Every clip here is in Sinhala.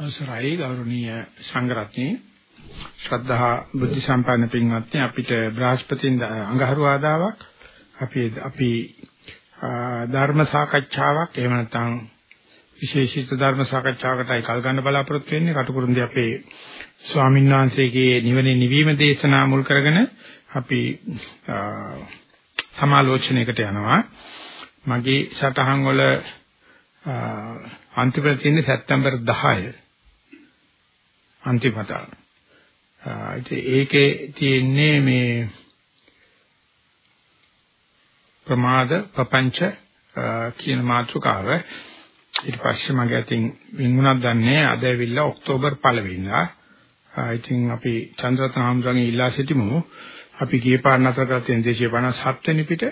අවසරයි ගෞරවනීය සංඝරත්නයේ ශ්‍රද්ධා බුද්ධ සම්පන්න පින්වත්නි අපිට බ්‍රහස්පතින් අඟහරුවාදාවක් අපි අපි ධර්ම සාකච්ඡාවක් එහෙම නැත්නම් විශේෂිත ධර්ම සාකච්ඡාවකටයි කල් ගන්න බලාපොරොත්තු වෙන්නේ. කටුකුරුන්දී අපේ ස්වාමීන් වහන්සේගේ නිවනේ නිවීම දේශනා මුල් කරගෙන අපි සමාලෝචනයකට යනවා. මගේ සටහන් වල අන්තිමට තියෙන්නේ සැප්තැම්බර් 10 අන්තිමට. ඒකේ තියෙන්නේ මේ ප්‍රමාද ප්‍රපංච කියන මාතෘකාව. ඊට පස්සේ මගේ අතින් වින්ුණක් දන්නේ අද ඇවිල්ලා ඔක්තෝබර් 1 වෙනිදා. ඉතින් අපි චන්ද්‍රරත්න හාමුදුරන්ගේ ඉල්ලා සිටිමු. අපි ගිය පාර නතර කර තියෙන 257 වෙනි පිට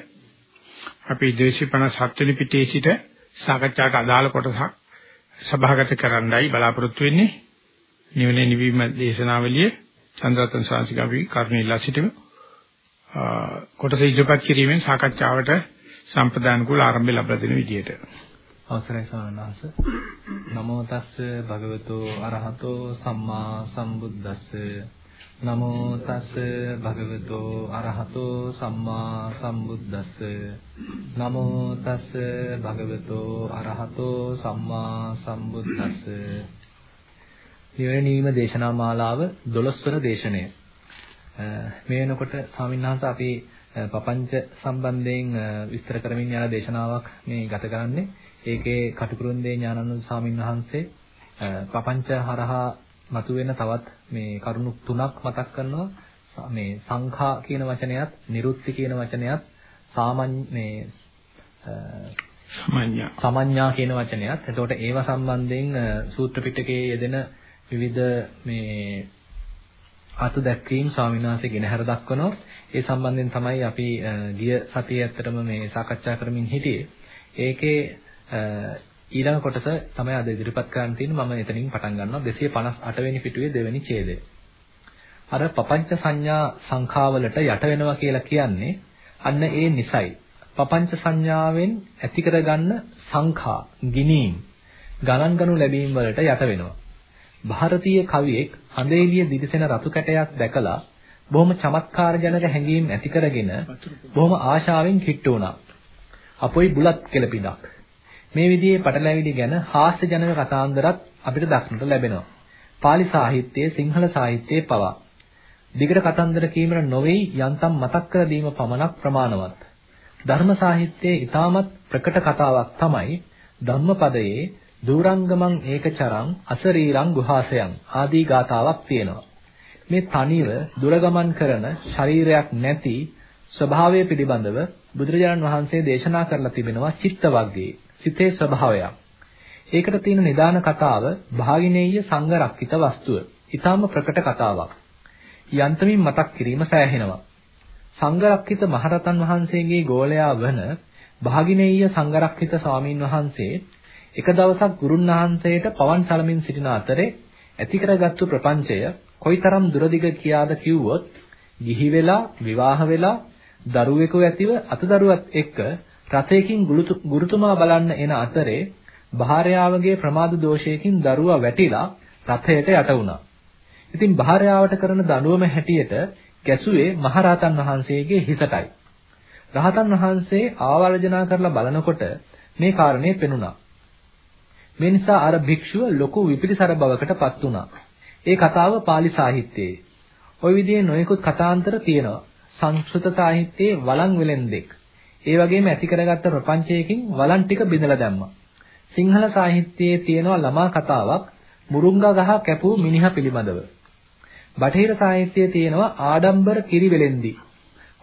අපි 257 වෙනි පිටේ සිට සාකච්ඡාට අදාළ කොටසක් සභාගත කරන්නයි බලාපොරොත්තු වෙන්නේ. නිවනේ නිවීම දේශනාවලිය චන්ද්‍රරත්න සාංශික අපි කර්ණීලා සිටිමු. කොටස ඉදිරිපත් කිරීමෙන් සාකච්ඡාවට සම්ප්‍රදාන කුල ආරම්භය ලබා දෙන විදියට. අවසරයි සවනහස. නමෝ තස්ස භගවතු අරහතෝ සම්මා සම්බුද්දස්ස නමෝ තස් භගවතෝ අරහතෝ සම්මා සම්බුද්දස්ස නමෝ තස් භගවතෝ අරහතෝ සම්මා සම්බුද්දස්ස නිවැරණීම දේශනා මාලාව 12 වන දේශනය. මේ වෙනකොට ස්වාමින්වහන්සේ අපි පපංච සම්බන්ධයෙන් විස්තර කරමින් යන දේශනාවක් මේ ගත කරන්නේ. ඒකේ කටුකුරුන්දේ ඥානানন্দ ස්වාමින්වහන්සේ පපංච හරහා මතුවෙන තවත් මේ කරුණු තුනක් මතක් කරනවා. මේ සංඛා කියන වචනයත් නිරුත්ති කියන වචනයත් සාමාන්‍ය මේ සමඤ්ඤා සමඤ්ඤා කියන වචනයත් එතකොට ඒවා සම්බන්ධයෙන් සූත්‍ර පිටකයේ යෙදෙන විවිධ මේ අත දැක්වීම් ස්වාමිනාසේ ගෙනහැර දක්වනවා. ඒ සම්බන්ධයෙන් තමයි අපි ගිය සතියේ ඇත්තටම මේ සාකච්ඡා කරමින් හිටියේ. ඒකේ ඊළඟ කොටස තමයි අද ඉදිරිපත් කරන්න තියෙන්නේ. මම එතනින් පටන් ගන්නවා 258 වෙනි පිටුවේ දෙවෙනි ඡේදය. අර පపంచ සංඥා සංඛාවලට යට වෙනවා කියලා කියන්නේ අන්න ඒ නිසයි. පపంచ සංඥාවෙන් ඇති කරගන්න සංඛා ගිනීම් ගණන් ගනු ලැබීම් වලට යට වෙනවා. ಭಾರತೀಯ කවියෙක් හඳේලිය දිවිසෙන රතු කැටයක් දැකලා බොහොම චමත්කාරජනක හැඟීම් ඇති කරගෙන බොහොම ආශාවෙන් කිට්ටු වුණා. අපොයි බුලත් කෙලපිඩක්. මේ විදිහේ පටලැවිලි ගැන හාස්‍යජනක කතාන්දරත් අපිට දක්නට ලැබෙනවා. pāli සාහිත්‍යයේ සිංහල සාහිත්‍යයේ පවා. දිගට කතන්දර කීමර නොවේයි යන්තම් මතක් කර දීම පමණක් ප්‍රමාණවත්. ධර්ම සාහිත්‍යයේ ඊටමත් ප්‍රකට කතාවක් තමයි ධම්මපදයේ දූරංගමං ඒකචරං අසරීරං ගුහාසයන් ආදී ගාතාවක් තියෙනවා. මේ තනිව දුර ගමන් කරන ශරීරයක් නැති ස්වභාවය පිළිබඳව බුදුරජාණන් වහන්සේ දේශනා කරලා තිබෙනවා චිත්ත වර්ගයේ. සිතේ ස්වභාවයක්. ඒකට තියෙන නිදාන කතාව භාගිනේය සංගරක්කිත වස්තුව. ඊටාම ප්‍රකට කතාවක්. යන්තමින් මතක් කිරීම සෑහෙනවා. සංගරක්කිත මහරතන් වහන්සේගේ ගෝලයා වන භාගිනේය සංගරක්කිත ස්වාමීන් වහන්සේ එක දවසක් ගුරුන් වහන්සේට පවන් සලමින් සිටින අතරේ ඇති කරගත්තු ප්‍රපංචය කොයිතරම් දුරදිග කියාද කිව්වොත් ගිහි වෙලා විවාහ වෙලා දරුවෙකු ඇතිව අතදරුවත් එක්ක රථයකින් ගුරුතුමා බලන්න එන අතරේ භාර්යාවගේ ප්‍රමාද දෝෂයකින් දරුවා වැටිලා රථයට යට වුණා. ඉතින් භාර්යාවට කරන දඬුවම හැටියට ගැසුවේ මහරහතන් වහන්සේගේ හිසටයි. රහතන් වහන්සේ ආවර්ජනා කරලා බලනකොට මේ කාරණේ පෙනුණා. මේ නිසා අර භික්ෂුව ලොකු විපිලිසර බවකටපත් වුණා. ඒ කතාව pāli සාහිත්‍යයේ. ওই විදිහේ නොයෙකුත් කතාන්තර තියෙනවා. සංස්කෘත සාහිත්‍යයේ වළං වෙලෙන්දෙක් ඒ වගේම ඇති කරගත්ත ප්‍රපංචයකින් වලන් ටික බිඳලා දැම්මා. සිංහල සාහිත්‍යයේ තියෙනවා ළමා කතාවක් මුරුංගා ගහ කැපූ මිනිහා පිළිබඳව. බටහිර සාහිත්‍යයේ තියෙනවා ආඩම්බර කිරිවෙලෙන්දි.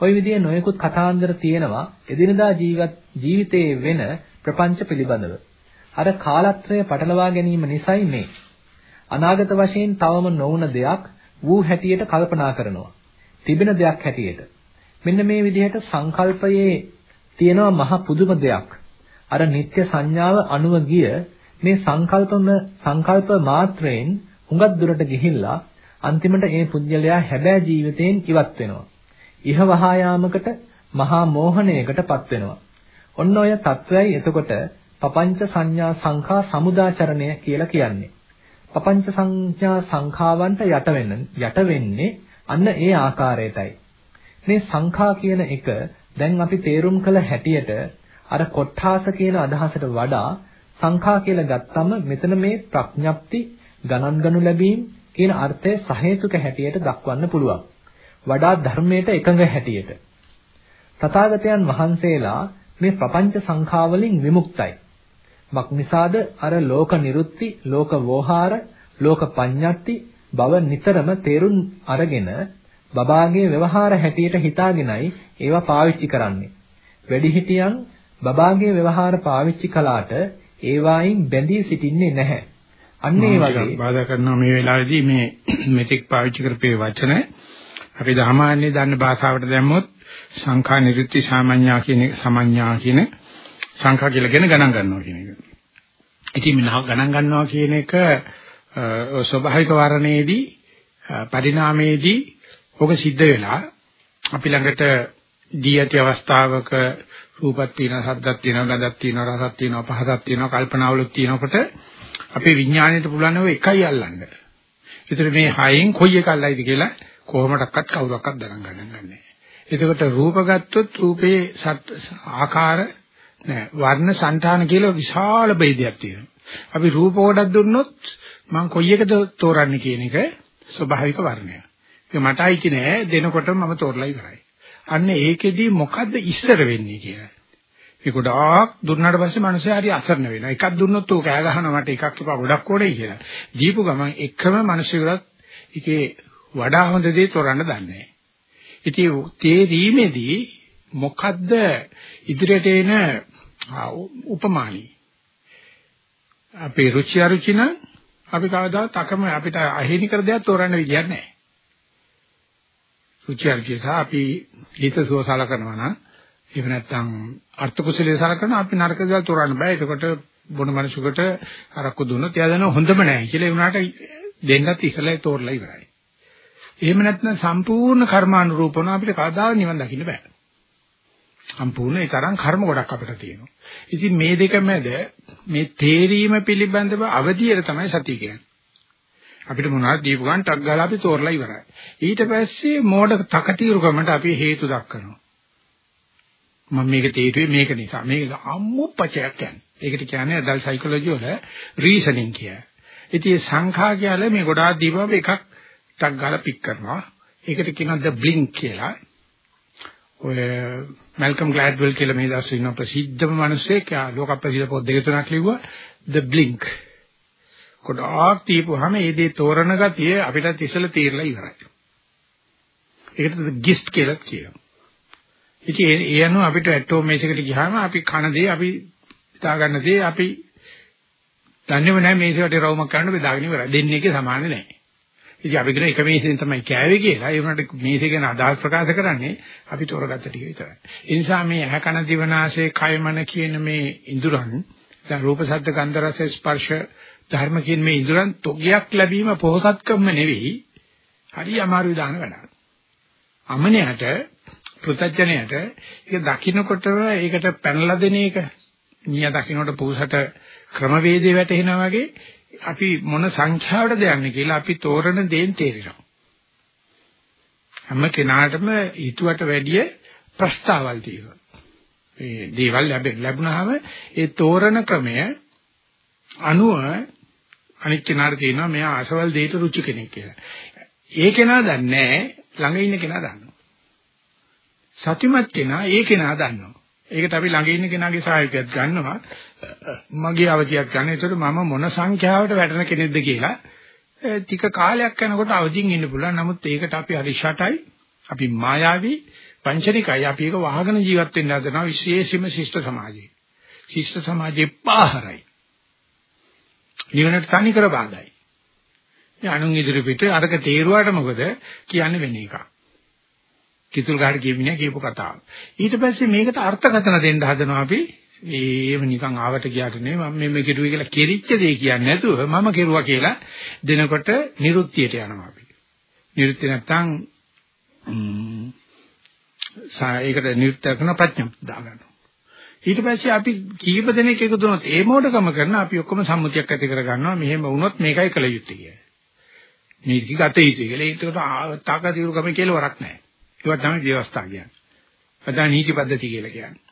ওই විදිහේ නොයෙකුත් කතාන්දර තියෙනවා එදිනදා ජීවත් ජීවිතයේ වෙන ප්‍රපංච පිළිබඳව. අර කාලත්‍රය පටලවා ගැනීම නිසයි මේ අනාගත වශයෙන් තවම නොවුන දෙයක් වූ හැටියට කල්පනා කරනවා. තිබෙන දෙයක් හැටියට. මෙන්න මේ විදිහට සංකල්පයේ තියෙනවා මහ පුදුම දෙයක්. අර නিত্য සංඥාව අනුව ගිය මේ සංකල්පම සංකල්ප මාත්‍රයෙන් හුඟක් දුරට ගිහිල්ලා අන්තිමට මේ පුජ්‍යලයා හැබෑ ජීවිතයෙන් ඉවත් වෙනවා. ඉහවහා යාමකට මහා මෝහණයකටපත් වෙනවා. ඔන්න ඔය తත්වයයි එතකොට පపంచ සංඥා සංඛා සමුදාචරණය කියලා කියන්නේ. පపంచ සංඥා සංඛාවන්ට යට යට වෙන්නේ අන්න ඒ ආකාරයටයි. මේ සංඛා කියන එක දැන් අපි තේරුම් කළ හැටියට අර කොට්ඨාස කියන අදහසට වඩා සංඛා කියලා ගත්තම මෙතන මේ ප්‍රඥප්ති ගණන් ගනු ලැබීම් කියන අර්ථය සහේතුක හැටියට දක්වන්න පුළුවන්. වඩා ධර්මයට එකඟ හැටියට. තථාගතයන් වහන්සේලා මේ ප්‍රපංච සංඛාවලින් විමුක්තයි. මක් නිසාද අර ලෝක නිරුත්ති, ලෝක වෝහාර, ලෝක පඤ්ඤාත්ති බව නිතරම තේරුම් අරගෙන බබාගේ ව්‍යවහාර හැටියට හිතාගෙනයි ඒවා පාවිච්චි කරන්නේ. වැඩිහිටියන් බබාගේ ව්‍යවහාර පාවිච්චි කළාට ඒවායින් බැඳී සිටින්නේ නැහැ. අන්න ඒ වගේ බාධා කරනවා මේ වෙලාවේදී මේ මෙතෙක් පාවිච්චි කරපේ වචන අපි සාමාන්‍ය දන්න භාෂාවට දැම්මොත් සංඛා නිරුත්ති සාමඤ්ඤා කියන සමඤ්ඤා කියන සංඛා කියලා කියන ගණන් ගන්නවා කියන එක. ඉතින් මේ ගණන් ගන්නවා කියන එක ස්වභාවික වර්ණයේදී පරිණාමයේදී ඔක සිද්ධ වෙලා අපි ළඟට දී ඇති අවස්ථාවක රූපක් තියෙනවා, ශබ්දක් තියෙනවා, ගඳක් තියෙනවා, රසක් තියෙනවා, පහසක් තියෙනවා, කල්පනාවලුත් තියෙනකොට අපේ විඥාණයට පුළුවන් ඔය එකයි අල්ලන්න. ඒතර මේ හයෙන් කොයි එක අල්ලයිද කියලා කොහොමඩක්වත් කවුරක්වත් ගණන් ගන්න නැහැ. එතකොට රූප ගත්තොත් රූපේ ආකාර නෑ වර්ණ సంతාන කියලා විශාල ભેදයක් තියෙනවා. අපි රූප කොටක් දුන්නොත් මම කොයි එකද තෝරන්නේ කියන එක ස්වභාවික වර්ණය. ඒක මට අයිති නෑ දෙනකොට මම තෝරලා ඉවරයි. අන්න ඒකෙදී මොකද්ද ඉස්සර වෙන්නේ කියලා. ඒ ගොඩාක් දුන්නාට පස්සේ මිනිස්සු හරි අසරණ වෙනවා. එකක් දුන්නොත් ඌ කෑ ගහනවා මට එකක් එපා ගොඩක් ඕනේ කියලා. දීපු ගමන් එකම මිනිස්සුගලත් ඒකේ වඩා හොඳ දේ තෝරන්න දන්නේ නැහැ. ඉතින් තේරීමේදී මොකද්ද ඉදිරියට එන උපමානි අපේ රුචි අරුචි නම් අපි කවදාවත් අකම අපිට අහිමි කර දෙයක් තෝරන්න විදියක් නැහැ. රුචි අරුචි සහ අපි හිත සුවසල කරනවා නම් එහෙම නැත්නම් අර්ථ කුසලයේ සලකන අපි නරක දේවල් තෝරන්න බෑ. ඒකට බොන මිනිසුකට අරක්කු දුන්නොත් එයා දන්නව හොඳම නැහැ කියලා ඒ වුණාට දෙන්නත් ඉස්සලා තෝරලා ඉවරයි. එහෙම නැත්නම් සම්පූර්ණ කර්මානුරූපව අපිට කවදාවත් නිවන් දකින්න බෑ. සම්පූර්ණ ඒ තරම් කර්ම ගොඩක් අපිට තියෙනවා. ඉතින් මේ දෙක මැද මේ තේරීම පිළිබඳව අවධියට තමයි සතිය කියන්නේ. අපිට මොනවද දීපු ගමන් ටක් ගාලා අපි තෝරලා ඉවරයි. ඊට පස්සේ මෝඩ තකතිරුකමට අපි හේතු දක්වනවා. මම මේක තේරුවේ මේක නිසා. මේක අම්මුප්පචයක් කියන්නේ. ඒකට කියන්නේ අදල් සයිකොලොජි වල රීසනින් කිය. ඉතින් සංඛා කියලා මේ ගොඩාක් දීපුවම එකක් ටක් ගාලා පික් කරනවා. ඒකට කියනවා the blink කියලා. ඔය මැල්කම් ග්ලැඩ්වෙල් කියලා මේ දවස්වල ඉන්න ප්‍රසිද්ධම මිනිස්සෙක් ලෝක ප්‍රසිද්ධ පොත් දෙක තුනක් ලිව්වා the blink. ගොඩාක් දීපුවාම ඒ දේ තෝරන ගතිය අපිටත් ඉස්සෙල්ලා තීරලා ඉවරයි. ඒකට ගිස්ට් කියලා කියනවා. ඉතින් ඒ අනුව අපිට ඇටෝම් මේසයකට ගියාම අපි කන දේ අපි හිතා ගන්න දේ අපි දන්නේම නැහැ මේසෙට රවුමක් කරන්න බෙදාගෙන ඉවරයි. දෙන්නේ එකේ සමාන නැහැ. ඉතින් අපි කියන එක මේසෙන් තමයි කෑවේ කියලා. ඒ වුණාට මේසෙ ගැන අදහස් ප්‍රකාශ කරන්නේ අපි තෝරගත්ත ටික විතරයි. ඒ නිසා මේ ඇහැ කන දිවනාසය කය මන කියන මේ ඉඳුරන් දැන් රූප ශබ්ද ගන්ධ රස ස්පර්ශ ධර්ම කියන මේ ඉඳුරන් තොගයක් ලැබීම පොහසත්කම නෙවෙයි. හරි අමාරු දාන වැඩක්. අමනයට පෘතජ්ජනයට ඒක දකින්නකොටම ඒකට පැනලා දෙන එක නිය දකින්නට පුරුෂට ක්‍රමවේදේ වැටෙනා වගේ අපි මොන සංඛ්‍යාවටද යන්නේ කියලා අපි තෝරන දේෙන් තේරෙනවා. හැම කෙනාටම ඊටුවට වැඩිය ප්‍රස්තාවල් තියෙනවා. මේ දේවල් ලැබුණාම ඒ තෝරන ක්‍රමය අනුව අනිත් කෙනාට කියනවා මෙයා අසවල් දෙයට රුචි කෙනෙක් කියලා. ඒ කෙනා දන්නේ ළඟ ඉන්න කෙනා දන්නවා. සතිමත් කෙනා ඒ කෙනා දන්නවා. ඒකට අපි ළඟ ඉන්න කෙනාගේ සහායකයක් ගන්නවා. මගේ අවධියක් ගන්න. ඒතකොට මම මොන සංඛ්‍යාවට වැටෙන කෙනෙක්ද කියලා ටික කාලයක් යනකොට අවදිින් ඉන්න පුළුවන්. නමුත් ඒකට අපි හරි ෂටයි. අපි මායාවී පංචනිකයි. අපි ඒක වහගෙන ජීවත් වෙන්න හදනවා විශේෂයෙන්ම ශිෂ්ට සමාජයේ. ශිෂ්ට සමාජයේ පාහරයි. නිවනට තනි කර බාඳයි. මේ අනුන් ඉදිරි පිට අරක තේරුවාට මොකද කියන්නේ වෙන එකක්. කිතුල් ගහට කියමිනේ කියපු කතාව. ඊට පස්සේ මේකට අර්ථකථන දෙන්න හදනවා අපි. ඒව නිකන් ආවට ගියාට නෙවෙයි මම මේ කෙරුවේ කියලා කෙරිච්ච දේ කියන්නේ නැතුව මම කෙරුවා කියලා දෙනකොට නිරුත්තියට යනවා අපි. නිරුත්ති නැත්තම් ඒකට නිරුත්ත කරන ප්‍රඥප්ති දාගන්නවා. ඊට පස්සේ අපි කීප දෙනෙක් එකතු වුණොත් ඒ මොඩකම කරන අපි ඔක්කොම සම්මුතියක් ඇති කර ගන්නවා මෙහෙම වුණොත් මේකයි කළ යුත්තේ කියලා. මේක ගත යුතුයි කියලා. ඒකට තාකතිරුකම කියලා වරක් නැහැ. ඒවා තමයි ව්‍යවස්ථා කියන්නේ. අදා නීති පද්ධති කියලා කියන්නේ.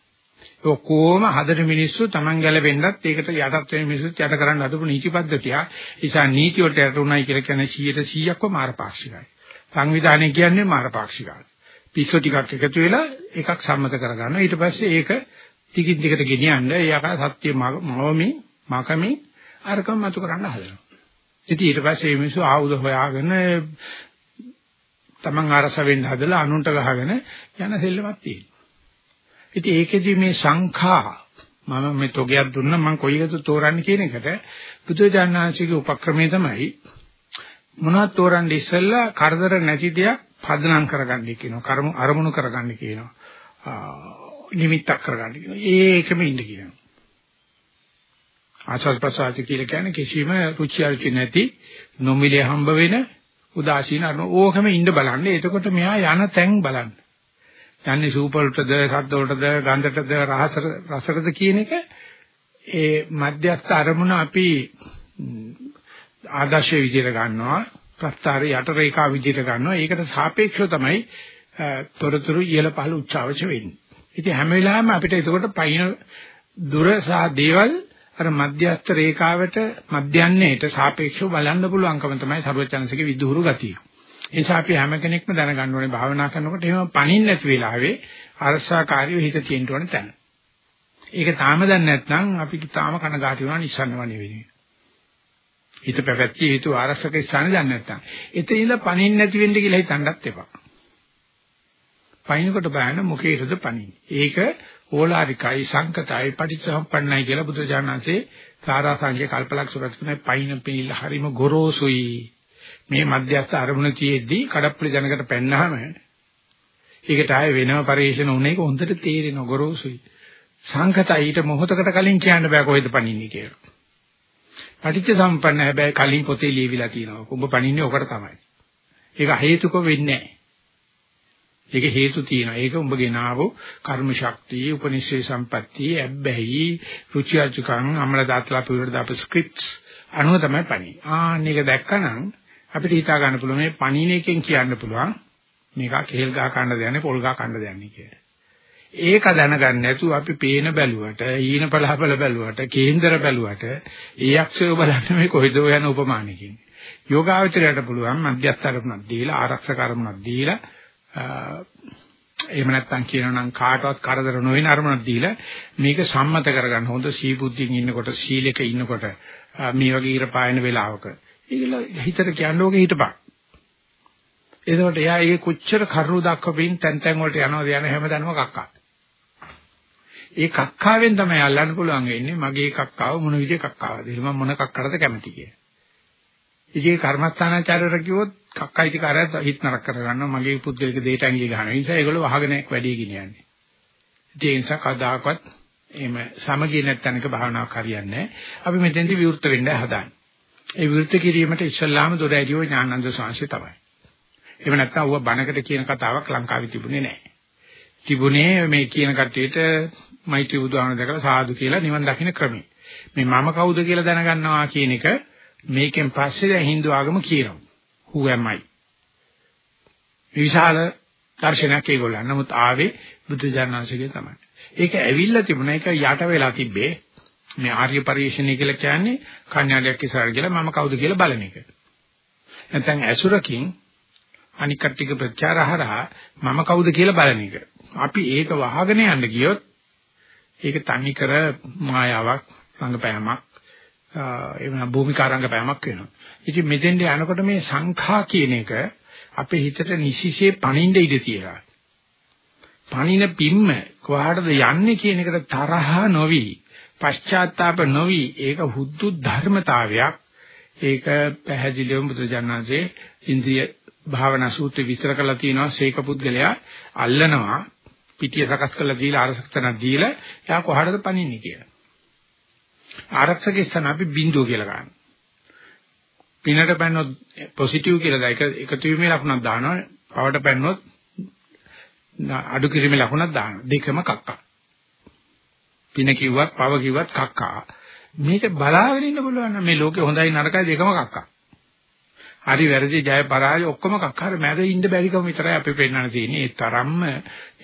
ඔක්කොම හදට මිනිස්සු Taman ගැලවෙන්නත් ඒකට යටත් වෙන මිනිස්සුත් යට කරන්න හදපු නීති පද්ධතිය. නිසා නීති වලට යට උනායි කියලා කියන්නේ 100%ක්ම මාරපාක්ෂිකයි. සංවිධානය කියන්නේ මාරපාක්ෂිකයි. පිස්සු ටිකක් එකතු වෙලා එකක් සම්මත කරගන්නවා. ඊට පස්සේ ඒක ටිකින් ටිකට ගෙනියන්න එයාක සත්‍ය මවමි මකමි අරකම මතු කරන්න හදනවා. ඉතින් ඊට පස්සේ මේ මිනිස්සු ආයුධ හොයාගෙන තමන් අරස වෙන්න හදලා අනුන්ට ගහගෙන යන සෙල්ලමක් තියෙනවා. ඉතින් ඒකෙදි මේ සංඛා මම මේ තොගයක් දුන්නා මම කොයි එකද තෝරන්නේ කියන එකට බුදුජානනාංශිකේ උපක්‍රමය තමයි මොනවද තෝරන්නේ ඉස්සෙල්ලා කරදර නැති දෙයක් පදනම් කරගන්න කියනවා කර්ම අරමුණු කරගන්න කියනවා නිමිත්තක් කරගන්න කියනවා ඒකෙම ඉන්න කියනවා ආසස් ප්‍රසාද කියලා කියන්නේ කිසිම රුචි අරුචි නැති නොමිලේ හම්බ වෙන උදාසීන අරමුණ. ඕකම ඉන්න බලන්න. එතකොට මෙහා යන තැන් බලන්න. යන්නේ සූප වලටද සද්ද වලටද ගන්ධටද රහසට රසටද කියන එක ඒ මධ්‍යස්ථ අරමුණ අපි ආදර්ශයේ විදිහට ගන්නවා. ප්‍රස්තාරේ යට රේඛා විදිහට ගන්නවා. ඒකට සාපේක්ෂව තමයි තොරතුරු ඉහළ පහළ උච්චාවච වෙන්නේ. ඉතින් හැම වෙලාවෙම අපිට ඒකට පයින් දුර සහ දේවල් අර මධ්‍යස්ථ රේඛාවට මධ්‍යන්නේට සාපේක්ෂව බලන්න පුළුවන්කම තමයි සර්වචනසිකේ විදුහුරු ගතිය. ඒ නිසා අපි හැම කෙනෙක්ම දැනගන්න ඕනේ භාවනා කරනකොට එහෙම පණින්න නැති වෙලාවේ අරසාකාරීව හිත තියෙන්න ඕනේ තැන. ඒක තාම දැන් නැත්නම් අපි තාම කනගාටු වෙනවා නිස්සන්නව නෙවෙයි. හිත පැවැත්ටි හේතු ආරක්ෂක ස්ථාන දැන් නැත්නම්. එතනින්ද පණින්න නැති වෙන්න කියලා හිතන්නත් එපා. පයින්කොට බෑන මොකේද පණින්නේ. ඒක ඕලාරිකයි සංකතයි පටිච්චසමුප්පන්නයි කියලා බුදුජානන්සේ සාරාංශයේ කල්පලක්ෂ රචනයේ පයින් පිළිල හරිම ගොරෝසුයි. මේ මධ්‍යස්ථ අරමුණ තියේදී කඩප්පුලි ජනකට පෙන්නාම ඒකට ආයේ වෙනම පරිශන උනේ කොහොඳට තේරෙන ගොරෝසුයි. සංකතයි ඊට මොහොතකට කලින් කියන්න බෑ කොහෙද පණින්නේ කියලා. පටිච්ච සම්පන්න හැබැයි කලින් පොතේ ලියවිලා තියෙනවා. ඔබ පණින්නේ ඔකට තමයි. ඒක හේතුක වෙන්නේ නැහැ. ඒක හේතු තියෙනවා. ඒක උඹ ගෙනාවු කර්ම ශක්තිය, උපනිෂේ සම්පත්තිය, ඇබ්බැහි, රුචි අරුචිකම්, අමල දාතලා පිළිවෙල දාපු ස්ක්‍රිප්ට්ස් අනුව තමයි පණි. ආන්න එක දැක්කනම් අපිට හිතා ගන්න පුළුවන් මේ පණින එකෙන් කියන්න පුළුවන් මේක කෙහෙල් ගහ කන්න දෙන්නේ පොල් ගහ කන්න දෙන්නේ කියලා. ඒක දැනගන්න නැතුව අපි පේන බැලුවට, ඊන පළහපල බැලුවට, කේන්දර බැලුවට, ඒ අක්ෂය බලන්න මේ කොයිද යන උපමානකින්. යෝගාවචරයට පුළුවන් මධ්‍යස්ථ කරුණක් දීලා, ආරක්ෂක කරුණක් දීලා එහෙම නැත්නම් කියනනම් කාටවත් කරදර නොවන අරමුණක් දීලා මේක සම්මත කරගන්න. හොඳ සීබුද්ධියෙන් ඉන්නකොට සීලෙක ඉන්නකොට මේ වගේ ඉර පායන වෙලාවක. ඒගොල්ල හිතට කියන්නේ ඕකේ හිටපන්. එතකොට එයා ඒක කොච්චර කරුණු දක්වමින් තැන් තැන් වලට යනවද යන හැමදාම කක්කා. ඒ කක්කාවෙන් තමයි අල්ලන්න පුළුවන් වෙන්නේ මගේ කක්කාව මොන විදිහේ කක්කාවද? එහෙනම් මම මොන කක්කරද කැමති කියලා. ඉතින් කර්මස්ථානාචාර්යවරු කිව්වොත් කක්කයිති කාර්යයත් හිත නරක කරගන්නවා මගේ පුද්ගලික දෙයට ඇඟිලි ගහනවා. ඒ නිසා ඒගොල්ලෝ වහගෙන වැඩි ගෙනියන්නේ. ඒ නිසා කදාකවත් එහෙම සමගිය නැත්නම්ක භාවනාවක් හරියන්නේ නැහැ. අපි මෙතෙන්දී විවෘත වෙන්න හදාන්නේ. ඒ විවෘත කිරීමට ඉස්සල්ලාම දොර ඇරියෝ ඥානන්ද සාංශය තමයි. එහෙම නැත්නම් ඌව බණකට කියන කතාවක් ලංකාවේ තිබුණේ නැහැ. තිබුණේ මේ කියන කට්ටියට මෛත්‍රී බුදුහාමර දැකලා සාදු කියලා නිවන් දකින්න ක්‍රමය. මේ මම කවුද කියලා දැනගන්නවා කියන එක මේකෙන් පස්සේ දැන් Hindu ආගම කියනවා. Who am I? විශාල දර්ශනයක් ඒගොල්ලන්. නමුත් ආවේ බුදු ජානනාංශගේ තමයි. ඒක ඇවිල්ලා තිබුණා. ඒක යට වෙලා තිබ්බේ. මේ ආර්ය පරිශ්‍රණය කියලා කියන්නේ කන්‍යාඩයක් ඉස්සරහ කියලා මම කවුද කියලා බලන එක. නැත්නම් ඇසුරකින් අනික් කට්ටියක ප්‍රචාරහරහා මම කවුද කියලා බලන එක. අපි ඒක වහගෙන යන්න ගියොත් ඒක තනි කර මායාවක් රංගපෑමක් එහෙම භූමිකාරංග පෑමක් වෙනවා. ඉතින් මෙතෙන්ට යනකොට මේ සංඛා කියන එක අපේ හිතට නිසිසේ පණින්න ඉඩ තියලා. පණින පිම්ම කොහාටද යන්නේ කියන එකට තරහ නොවි, පශ්චාත්තාප නොවි, ඒක හුදු ධර්මතාවයක්. ඒක පැහැදිලිවම බුදුජානනාංශයේ ඉන්ද්‍රිය භාවනා සූත්‍රය විස්තර කරලා තියෙනවා ශේක පුද්ගලයා අල්ලනවා පිටිය සකස් කරලා දීලා අරසක්තන දීලා එයා කොහාටද පණින්නේ කියලා. ආරක්ෂක ස්ථාන අපි බිඳුව කියලා ගන්නවා. පිනට පැනනොත් පොසිටිව් කියලා දා එක එකතු වීමේ ලකුණක් දානවා. පවට පැනනොත් අඩු කිරීමේ ලකුණක් දානවා. දෙකම කක්කා. පින කිව්වත් පව කිව්වත් කක්කා. මේක බලාගෙන ඉන්න පුළුවන් නම් මේ ලෝකේ හොඳයි නරකයි දෙකම කක්කා. හරි වැරදි ජය පරාජය ඔක්කොම කක්කාර මැද ඉන්න බැරිකම විතරයි අපි පෙන්වන්න තියෙන්නේ. ඒ තරම්ම මේ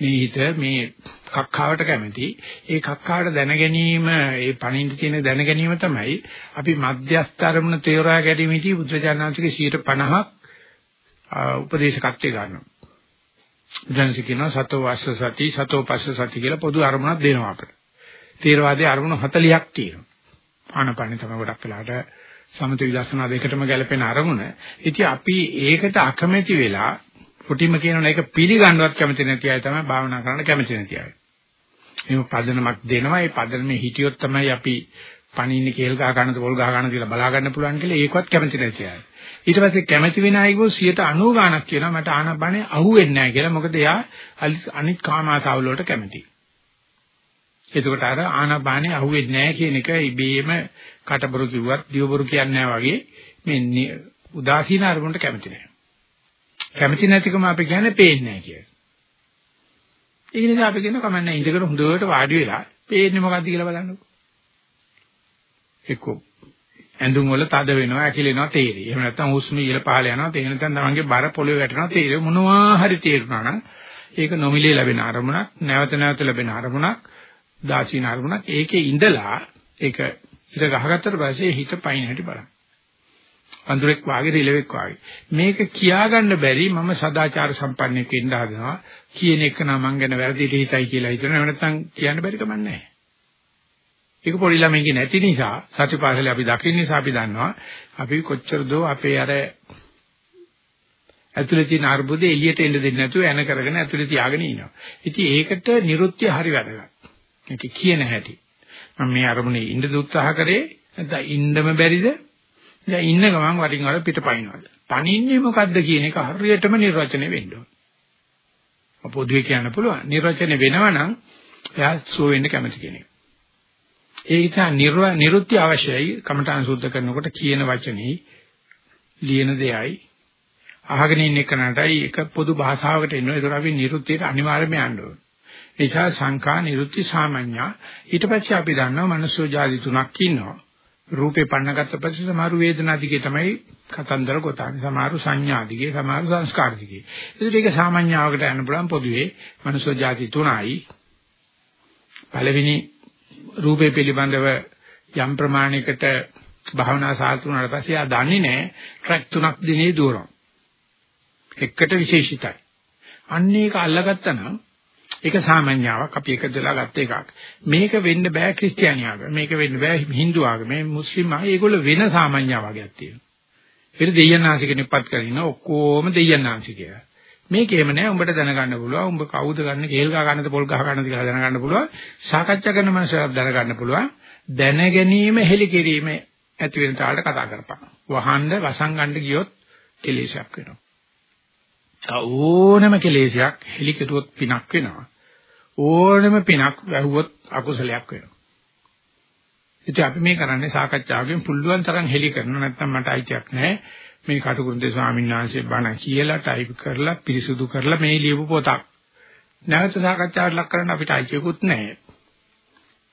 හිත මේ කක්කාවට කැමති. ඒ කක්කාවට දැන ගැනීම, ඒ පණින්න තියෙන දැන ගැනීම තමයි අපි මධ්‍යස්ථ අරමුණ තේරා ගැනීමේදී බුද්ධජානනාංශිකේ 50ක් උපදේශකත්වයේ ගන්නවා. බුදුන්සේ කියනවා සතෝ වාස්ස සති, සතෝ පස්ස සති කියලා පොදු අරමුණක් දෙනවා අපිට. තේරවාදයේ අරමුණු 40ක් තියෙනවා. ආනපන තමයි ගොඩක් වෙලාට සමථ විදර්ශනා දෙකටම ගැලපෙන අරමුණ. ඉතින් අපි ඒකට අකමැති වෙලා කුටිම කියනවා ඒක පිළිගන්නවත් කැමති නැති අය තමයි භාවනා කරන්න කැමති නැති අය. එහෙම පදනමක් දෙනවා. ඒ පදනමේ හිටියොත් තමයි අපි පණින්නේ කේල් ගහ ගන්නද පොල් ගහ ගන්නද කියලා බලා ගන්න පුළුවන් කියලා ඒකවත් කැමති නැති අය. ඊට පස්සේ කැමති වෙන අයගෝ 90 ගාණක් කියනවා මට ආනබනේ අහුවෙන්නේ නැහැ කියලා. මොකද එයා අනිත් කාමාසාවල වලට කැමතියි. එතකොට අර ආනාපානේ අහුවෙන්නේ නැහැ කියන එක ඉබේම කටබරු කිව්වත් දිවබරු කියන්නේ නැහැ වගේ මේ උදාසීන අරමුණට කැමති නැහැ. කැමති නැතිකම අපි කියන්නේ පේන්නේ නැහැ කියලා. ඒ නිසා අපි කියන කමන්නේ ඉඳගෙන හොඳට වාඩි වෙලා පේන්නේ මොකද්ද කියලා බලන්නකෝ. එක්කෝ ඇඳුම් වල තද වෙනවා ඇකිලෙනවා තේරෙයි. එහෙම නැත්නම් හුස්ම ඉහළ පහළ යනවා තේරෙන නැත්නම් තමන්ගේ බර පොළවේ වැටෙනවා තේරෙයි. මොනවා හරි තේරුණා නම් ඒක නොමිලේ ලැබෙන අරමුණක්, නැවත නැවත ලැබෙන අරමුණක්, දාසීන අරමුණක්. ඒකේ ඉඳලා ඒක හිත ගහගත්තට පස්සේ හිත පයින් හැටි බලන්න. වඳුරෙක් වාගේ රිලෙවෙක් වාගේ. මේක කියාගන්න බැරි මම සදාචාර සම්පන්නෙක් වෙන්න හදනවා කියන එක නම් මං ගැන වැරදිට හිතයි කියලා හිතනවා. නැත්නම් කියන්න බැරි කමක් නැහැ. ඒක පොඩි ළමයින්ගේ නැති නිසා සතිපාසලේ අපි දකින්න නිසා අපි දන්නවා අපි කොච්චර දෝ අපේ අර ඇතුලේ තියෙන අර්බුදේ එළියට එන්න දෙන්නේ නැතුව එන කරගෙන ඇතුලේ තියාගෙන ඉනවා. ඉතින් ඒකට නිරුත්‍ය හරි වැදගත්. ඒක කියන හැටි. මම මේ අරමුණේ ඉන්න උත්සාහ කරේ නැත්නම් ඉන්නම බැරිද? දැන් ඉන්න ගමන් වරින් වර පිටපයින්වද? පණින්නේ මොකද්ද කියන එක හරියටම නිර්වචනය වෙන්න ඕන. පොදුවේ කියන්න පුළුවන්. නිර්වචනය වෙනවා නම් එයා සුව වෙන්න කැමති කෙනෙක්. ඒ නිසා නිරුත්ති අවශ්‍යයි කමඨාන් සුද්ධ කරනකොට කියන වචනේ ලියන දෙයයි අහගෙන ඉන්න එකනටයි එක පොදු භාෂාවකට එනවා. ඒතර අපි නිරුත්තියට අනිවාර්යයෙන්ම යන්න ඕනේ. නිසා සංඛා නිරුත්ති සාමඤ්ඤා. ඊට පස්සේ අපි දන්නවා මනුෂ්‍ය ජාති තුනක් ඉන්නවා. රූපේ පන්නගත්ත පස්සේ සමහර වේදනා දිගේ තමයි කතන්දර ගොතන්නේ. සමහර සංඥා දිගේ සමහර සංස්කාර දිගේ. ඒකට ඒක සාමාන්‍යවකට යන්න පුළුවන් පොදුවේ මනුෂ්‍ය ජාති තුනයි. පළවෙනි රූපේ පිළිබඳව යම් ප්‍රමාණයකට භාවනා සාල්තුනාට පස්සේ ආ දන්නේ නැහැ. ට්‍රැක් තුනක් දිනේ දුවනවා. එකට විශේෂිතයි. අන්න ඒක අල්ලගත්තා නම් ඒක සාමාන්‍යාවක් අපි එකතු වෙලා ගත්ත එකක්. මේක වෙන්න බෑ ක්‍රිස්තියානි ආගම. මේක වෙන්න බෑ Hindu ආගම. මේ මුස්ලිම් ආගම ඒගොල්ලෝ වෙන සාමාන්‍යාවකයක් තියෙනවා. ඒක දෙයයන්ාංශ කෙනෙක්පත් කරගෙන ඔක්කොම දෙයයන්ාංශ කියලා. මේකේම නෑ උඹට දැනගන්න පුළුවන් උඹ කවුද ගන්න කේල් ගහ ගන්නද පොල් ගහ ගන්නද කියලා දැනගන්න පුළුවන් සාකච්ඡා කරන මනසට දැනගන්න පුළුවන් දැන ගැනීම හෙලි කිරීම ඇති වෙන තාලට කතා කරපන් වහන්න වසංගන්න ගියොත් කෙලෙසක් වෙනවා ඕනම කෙලෙසයක් හෙලි කෙරුවොත් පිනක් වෙනවා ඕනෙම පිනක් වැහුවොත් අකුසලයක් වෙනවා. ඉතින් අපි මේ කරන්නේ සාකච්ඡාවකින් පුළුවන් තරම් හෙලි කරනවා නැත්නම් මට අයිතියක් නැහැ. මේ කටුකුරුන්දේ ස්වාමීන් වහන්සේ බණ කියලා ටයිප් කරලා පිරිසුදු කරලා මේ ලියපු පොතක්. නැවත සාකච්ඡාවට ලක් කරන්න අපිට අයිතියකුත් නැහැ.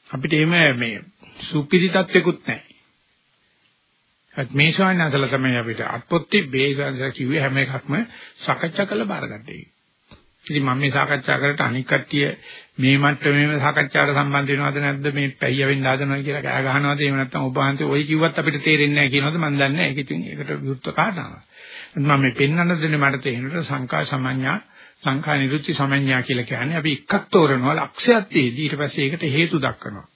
අපිට එහෙම මේ සුපිරි තත්වෙකුත් නැහැ. ඒත් මේ ස්වාමීන් වහන්සේලා තමයි අපිට අත්පොත්ති බේසන්ස කිව්වේ හැම එකක්ම සාකච්ඡා කරලා බාරගත්තේ. ඉතින් මම මේ සාකච්ඡා කරලා අනික් කට්ටිය මේ මට්ටමේම සාකච්ඡාවට සම්බන්ධ වෙනවද නැද්ද? මේ පැయ్య වෙන්න හදනවා කියලා කෑ ගහනවද? එහෙම නැත්නම් ඔබ වහන්සේ ඔය කිව්වත් අපිට තේරෙන්නේ නැහැ කියනවද? මම දන්නේ නැහැ. ඒක ඉතින් ඒකට විරුද්ධ කාරණාවක්. මම මේ පෙන්වන්න දෙන්නේ මට තේරෙනට සංකා සමඤ්ඤා සංඛා නිරුත්ති සමඤ්ඤා කියලා කියන්නේ අපි එකක් තෝරනවා ලක්ෂයක් තියෙදි ඊට පස්සේ ඒකට හේතු දක්වනවා.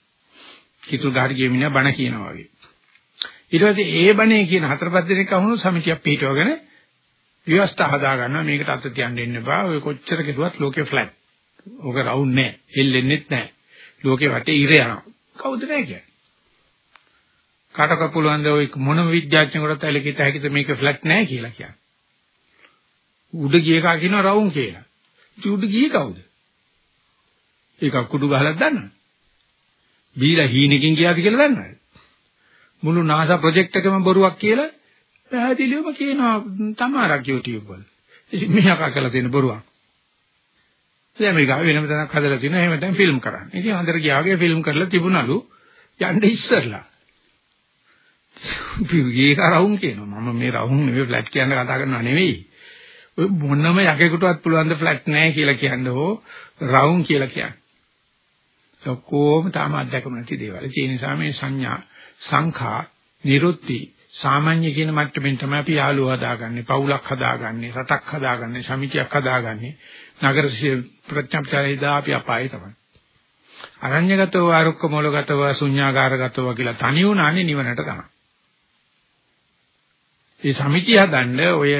හිතුල් ගහට ගිය මිනිහා බණ කියනවා වගේ. ඊට පස්සේ ඒ බණේ කියන හතර පහ දෙනෙක් අහුණු සමිතියක් පිටවගෙන ව්‍යවස්ථා හදා ගන්නවා. මේකට අත තියන්න දෙන්න එපා. ඔය කොච්චර කෙරුවත් ලෝකේ ෆ්ලැට් ඕක රවුන්ඩ් නෑ. හෙල්ලෙන්නෙත් නෑ. ලෝකේ වටේ ඉර යනවා. කවුද නෑ කියන්නේ? කාටක පුළුවන් ද ඔය මොනම විද්‍යාඥයෙකුට ඇලකිත හැකිද මේක ෆ්ලැට් නෑ කියලා කියන්නේ. උඩ ගිය එකා කියනවා රවුම් කියලා. ඉතින් උඩ ගියේ කවුද? ඒක කුඩු ගහලා දන්නවද බීලා හීනකින් ගියාද කියලා දන්නවද? මුළු NASA ප්‍රොජෙක්ට් එකම බොරුවක් කියලා පැහැදිලිවම කියනවා තමාරක් YouTube වල. ඉතින් මෙහා කකලා තියෙන බොරුවක්. දැන් මේ ගාව වෙනම තැනක් හදලා තිනවා එහෙම දැන් ෆිල්ම් කරන්න. ඉතින් අnder ගියාගේ ෆිල්ම් කරලා තිබුණලු යන්න ඉස්සරලා. ඒක රවුම් කියනවා. මම මේ රවුම් නෙවෙයි ෆ්ලැට් කියන්න කතා කරනවා නෙවෙයි. ඔය මොනම යකෙකුටවත් පුළුවන් ද ෆ්ලැට් නැහැ කියලා කියන්නේ හෝ රවුම් කියලා කියන්නේ. ඔක්කොම තාම අත්දැකම නැති දේවල්. ඒ නිසා මේ සංඥා සංඛා නිරුත්ති සාමාන්‍ය කියන මට්ටමින් තමයි අපි යාළුවා හදාගන්නේ, පවුලක් හදාගන්නේ, රටක් හදාගන්නේ, සමිතියක් හදාගන්නේ. නගර ප්‍රඥාප්තියදා අපි අපායේ තමයි. අරඤ්‍යගතව ආරුක්ක මොලගතව ශුඤ්ඤාගාරගතව කියලා තනි වුණානේ නිවනට තමයි. මේ සමිතිය හදන්න ඔය